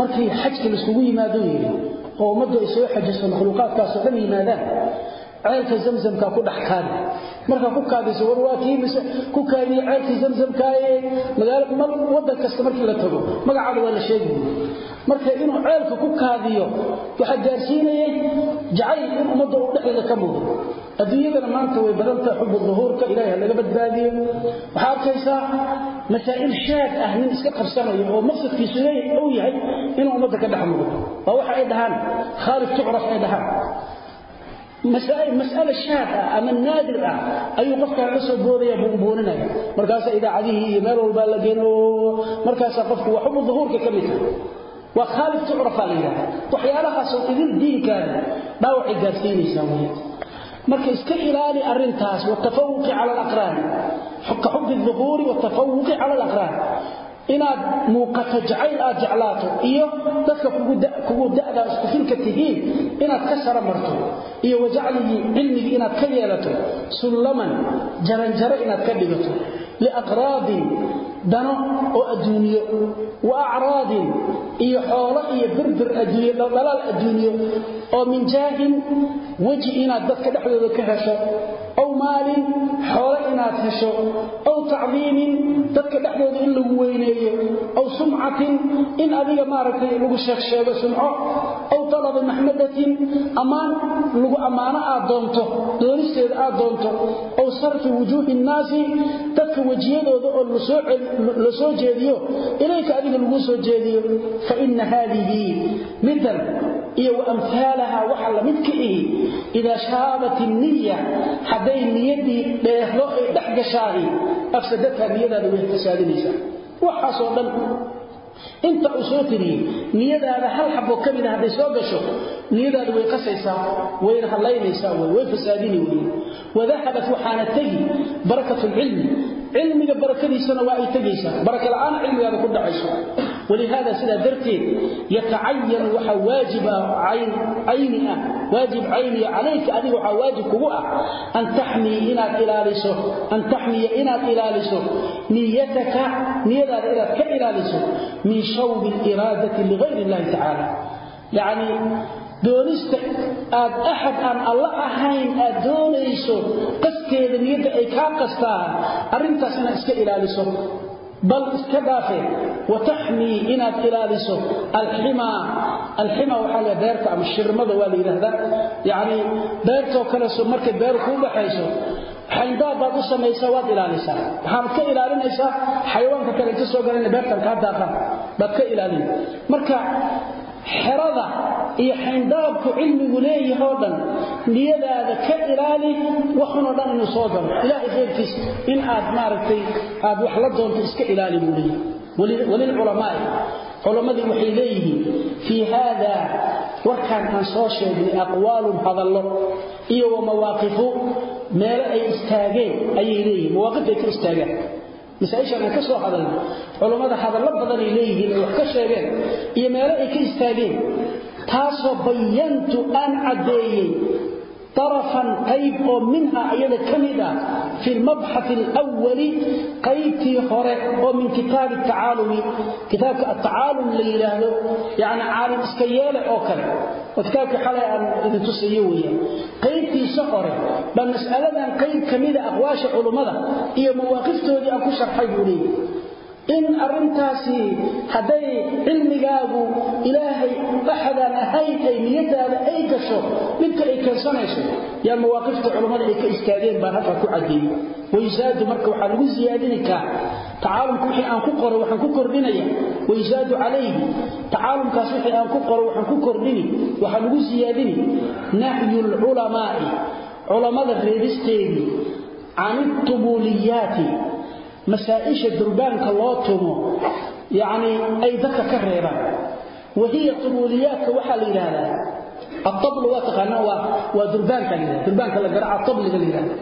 markii xajka laiskugu yimaado yidhi oo ummaddu ay soo xajiso makhluuqaadkaasoo dhan yimaadaan ceelka zamzamka ku dhax kaadi marka ku kaadiso war waa kii mise ku kaadiye ceelka zamzamka ee magaalo wadan kasta markii la tago magacaada waa la sheegi marka inuu ceelka ku kaadiyo waxa gaarsiinayay jacayl in ummadda uu dhexdeeda ka muuqdo. Adduunyadana maanta way badan tahay xubu duhuurka laga badbaadiyo. Waxaa arkaysaa masaa'il shaad ah nin iska qabsanayo oo maqsadkiisu uu yahay inuu ummadda ka dhex muuqdo. Waa waxa ay dhahaan khaalif tucraf ay dhahaan مسألة مسألة شاذة أما النادر أي قفك عسو بوضي بونبوننا مركاسة إذا عديه يمال والبالغين مركاسة قفك وحب الظهور ككمتها وخالف تعرف عليها وحيالها سوء إذن دين كان باوعي قارسيني سامية marka iska ilaali arintaas watafawuqi ala al-aqran hukka hubbi adh-dhuhuri watafawuqi ala al-aqran inaad muuqato jacayl aad jeclaato iyo dadka kugu da'da isku filka tihiin inaad ka sara marto iyo wajaclihi cilmiga inaad ka yeelato sulaman jaranjaro inaad ka dhigato liaqraadin dano oo adduunyo wa acraadin iyo xoolo iyo birbir adduunyo dhalaal adduunyo oo min jaahin weji inaad dadka dhexdooda ka hesho aw maalin xoolo inaad hesho. Aw tacdiimin dadka dhexdooda in lagu weyneeyo. Aw sumcatin in adiga maaragtay lagu sheegsheego sumco. Aw talabi maxmadatin ammaan lagu ammaano aad doonto doonisteeda aad doonto. Aw sarfi wujuuhi nnaasi dadka wejiyadooda oo la soo jeediyo ilayka adiga lagu soo jeediyo. Fa ina haadihi midan iyo waamhaalaha waxa la idaa shaabat الniya hadday niyadii dheehdo ay dhex gashaahi afsadadka niyadaada way fasaadinaysaa waxaasoo dhan inta uu soo tiriyey niyadaada hal xabo ka mid a hadday soo gasho niyadaada way qasaysaa wayna hallaynaysaa way fasaadini wey wadahabat waxaana tegi barakatu lcilmi cilmiga barakadiisana waa ay tegaysaa baraka la'aan cilmigaada ku dhacayso ولهذا سيدا درتين يتعين وحا واجب عين عيني واجب عيني عليك أدي وحا واجب كبوء أن تحمي إناد إلاليسو أن تحمي إناد إلاليسو نيتك نيدا إلاد كإلاليسو من شوب الإرادة لغير الله تعالى يعني doonista aad axad aan alla ahayn aad doonayso qaskeeda niyadda ay kaa qastaan arrintaas inaad iska ilaaliso bal iska dhaafe wataxmii inaad ilaaliso alximaa waxaa la beerta ama shirmada waa la yidhaahdaa yacni beertoo kale markay beeru kuu dhaxayso xayndaab baad u samaysaa waad ilaalisaa. Waxaad ka ilaalinaysaa xayawaanka kale inta soo galayna beertan kaa daaqan baad xerada iyo xayndaabku cilmigu leeyahay oo dhan niyadaada ka ilaali waxunoo dhan inuu soo galo. Ilaahay khayrkiis in aad maaragtay aad wax la doonto iska ilaali buu leeyahay. Walilculamaa'i culammadii waxay leeyihiin fii haada warkaan aan soo sheegnay aqwaalun hadallo iyo wa mawaaqifu meelo ay istaageen ayay leeyihiin. Mawaaqif ka istaagaan masaaishan aan ka soo hadalna culammada hadallo badanay leeyihiin ay wax ka sheegeen iyo meelo ay ka istaageen taasoo bayantu aan caddeeyey طرفا قيب او منها ايضا كمدا في المبحث الاول قيبتي خره او من كتاب التعالم كتاب التعالم اللي يلاهو يعني عالم اسكياله او كله وكتابك حالي أن إذا تسيوية قيد في سقر بمسألة قيد كميدة أقواش علماء إيه مواقفته دي أكو شرحي لي in arintaasi haday cilmigaagu ilaahay baxdan ahayd ay niyadaada ay gasho midka ay keensanayso yaa mawaaqifta culimada ay ka istaageen baan halka ku cadeeyay waysaadu marka waxa lagu ziyaadinka tacaalumku wixii aan ku qoro waxaan ku kordhinaya. Waysaadu calayhi tacaalumkaas wixii aan ku qoro waxaan ku kordhini. Waxa lagu ziyaadini nahyul ulamaa'i culamada reebisteedii can masaaisha durbaanka loo tumo yani ay dadka ka reebaan. Wahiya tubuuliyaadka waxaa la yidhaahdaa atablu waa taqaanaa waa durbaanka layidhahda durbaanka la garaaca tabliga la yidhahda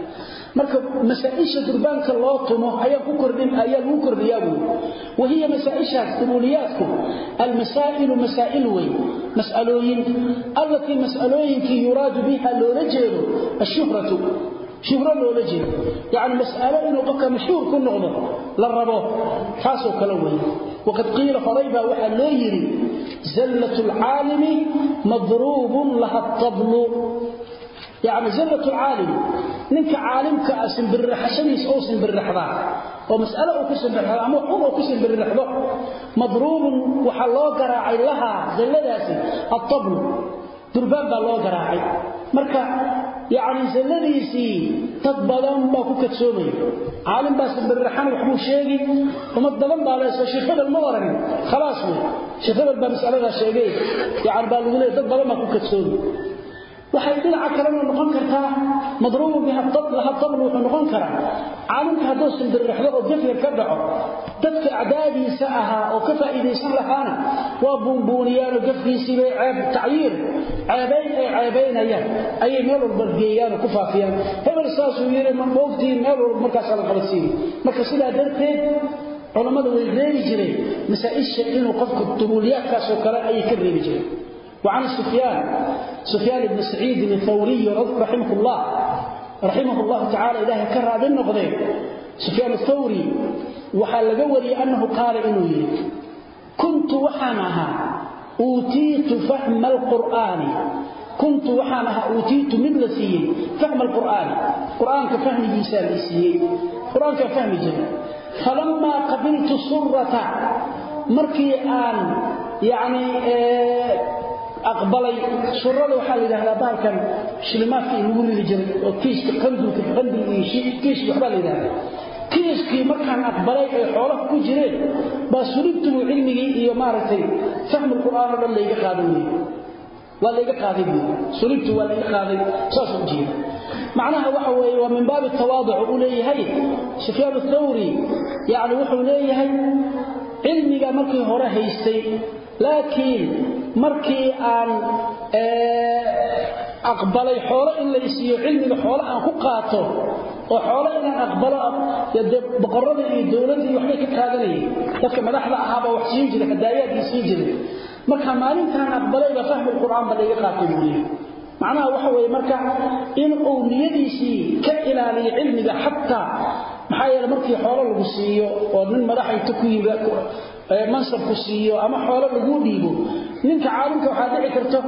marka masaaisha durbaanka loo tumo ayaa ku kordhin ayaa lagu kordhiyaa wey wahiya masaaishaas tubuuliyaadku almasaa'ilu masaa'il wey mas'alooyin allatii mas'alooyinkii shibro loola jeedo yani mas'alo inuu qofka mashhuur ku noqdo la rabo taasoo kale wey waqad qiila horay baa waxaa loo yidhi zallat lcaalimi madruubun laha tablu. Yani zallat lcaalimi ninka caalimka ah simbiriraxashadiis ou simbiriraxdaa oo mas'alo uu ku simbiriraxdo ama waxun uu loo garaacay lahaa zalladaasi durbaan baa loo garaacay. Marka yacni zalladiisii dad badan baa ku kadsoomaya caalim baa sanbirraxan waxbuu sheegi ummad badan baa leeso sheekh hebel ma oranin khalaas wey. Sheekh hebel baa mas'aladaa sheegay. Yacni baa lagu leeyahy dad badan baa ku kadsoomay waxay dhinaca kalena noqon kartaa madruubu biha tabl ha tabl wuxuu noqon karaa. Caalimka hadduu sindirraxdo oo gafyar ka dhaco dadka acdaadiisa ahaa oo ka faa'iidaysan lahaana waa buunbuuniyaan oo gafkiisii bay ceeb tacyiir ceebayn ay ceebaynayaan ayay meel walba geeyaan ku faafiyaan. Hebel saasuu yidhi ma meel walba markaasaa la qabadsiiyey marka sidaa darteed culammadu way reebi jireen masaa-isha inuu qofka tumuuliyaadkaasoo kale ayay ka reebi jireen وعن سفيان سفيان بن سعيد الثوري رحمه الله رحمه الله تعالى إله كرى بالنقضين سفيان الثوري وحال قولي أنه قال إنه كنت وحانها أوتيت فهم القرآن كنت وحانها أوتيت مثل سيئ فهم القرآن قرآن كفهم جيسان سيئ قرآن كفهم جيسان فلما قبلت سرة مركي آن يعني آه aqbalay. Surada waxa la yiraahdaa baalkan shilimaadka lagu ridi jiray oo kiiska qandulka qandul iyo kiiska waxa la yiraahdaa kiiskii markaan aqbalay ay xoolaha ku jireen baa sulibtu cilmigii iyo maaragtay fahmul quraan oo dhan layga qaaday waa layga qaaday sulibtu waa layga qaaday saas u jeeda macnaha waxa weeye waa min baab tawaadu uu leeyahay. Sufyaan athawri yaani wuxuu leeyahay cilmiga markii hore haystay laakiin markii aan aqbalay xoolo in la isiiyo cilmiga xoolo aan ku qaato oo xoolo inaan aqbalo de boqorada iyo dowladda iyo waxbay ka qaadanayeen. Dadka madaxda ahaaba wax siin jiray hadaayaadkii siin jiray. Marka maalintaan aqbalayba fahmi qur'aan ba laga qaatay buu macnaha waxa weeye marka in uu niyadiisii ka ilaaliyo cilmiga xataa maxaa yeelay markii xoolo lagu siiyo oo nin madaxa inta ku mansabku siiyo ama xoolo lagu dhiibo ninka caalimka waxaa dhici karto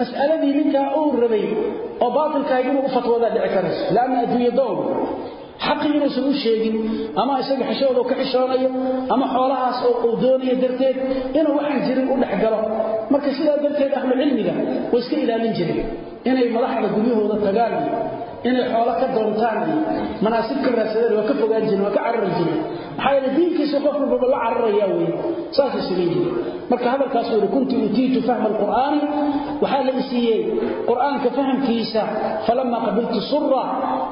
mas'aladii ninkaa uu rabay oo baatilka inuu u fatwoodaa dhici karayso laanna adduunya doon xaqii inuusan u sheegin ama isaga xishooda ka xishoonayo ama xoolahaas uu doonayo darteed inuu waxaan jirin u dhex galo. Marka sidaa darteed ahlu cilmiga way iska ilaalin jireen inay madaxda guryahooda tagaan inay xoolo ka doontaan iyo manaasib ka raadsadeen waa ka fogaan jireen waa ka carari jireen maxaa yeele diinkiisa qof walbaba la cararaya wey saasay samayn jireen marka hadalkaas uu kuntu utiitu fahma alqur'aani. Waxaa la isiiyey qur'aanka fahamkiisa falama qabiltu sura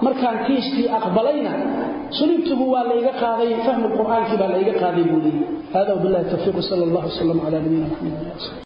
markaan kiiskii aqbalayna layga qaaday fahmu qur'aankii baa layga qaaday buu leeyahy hada wabillahi tawfiiq sala allah wasalam calaa nabiyina maxamed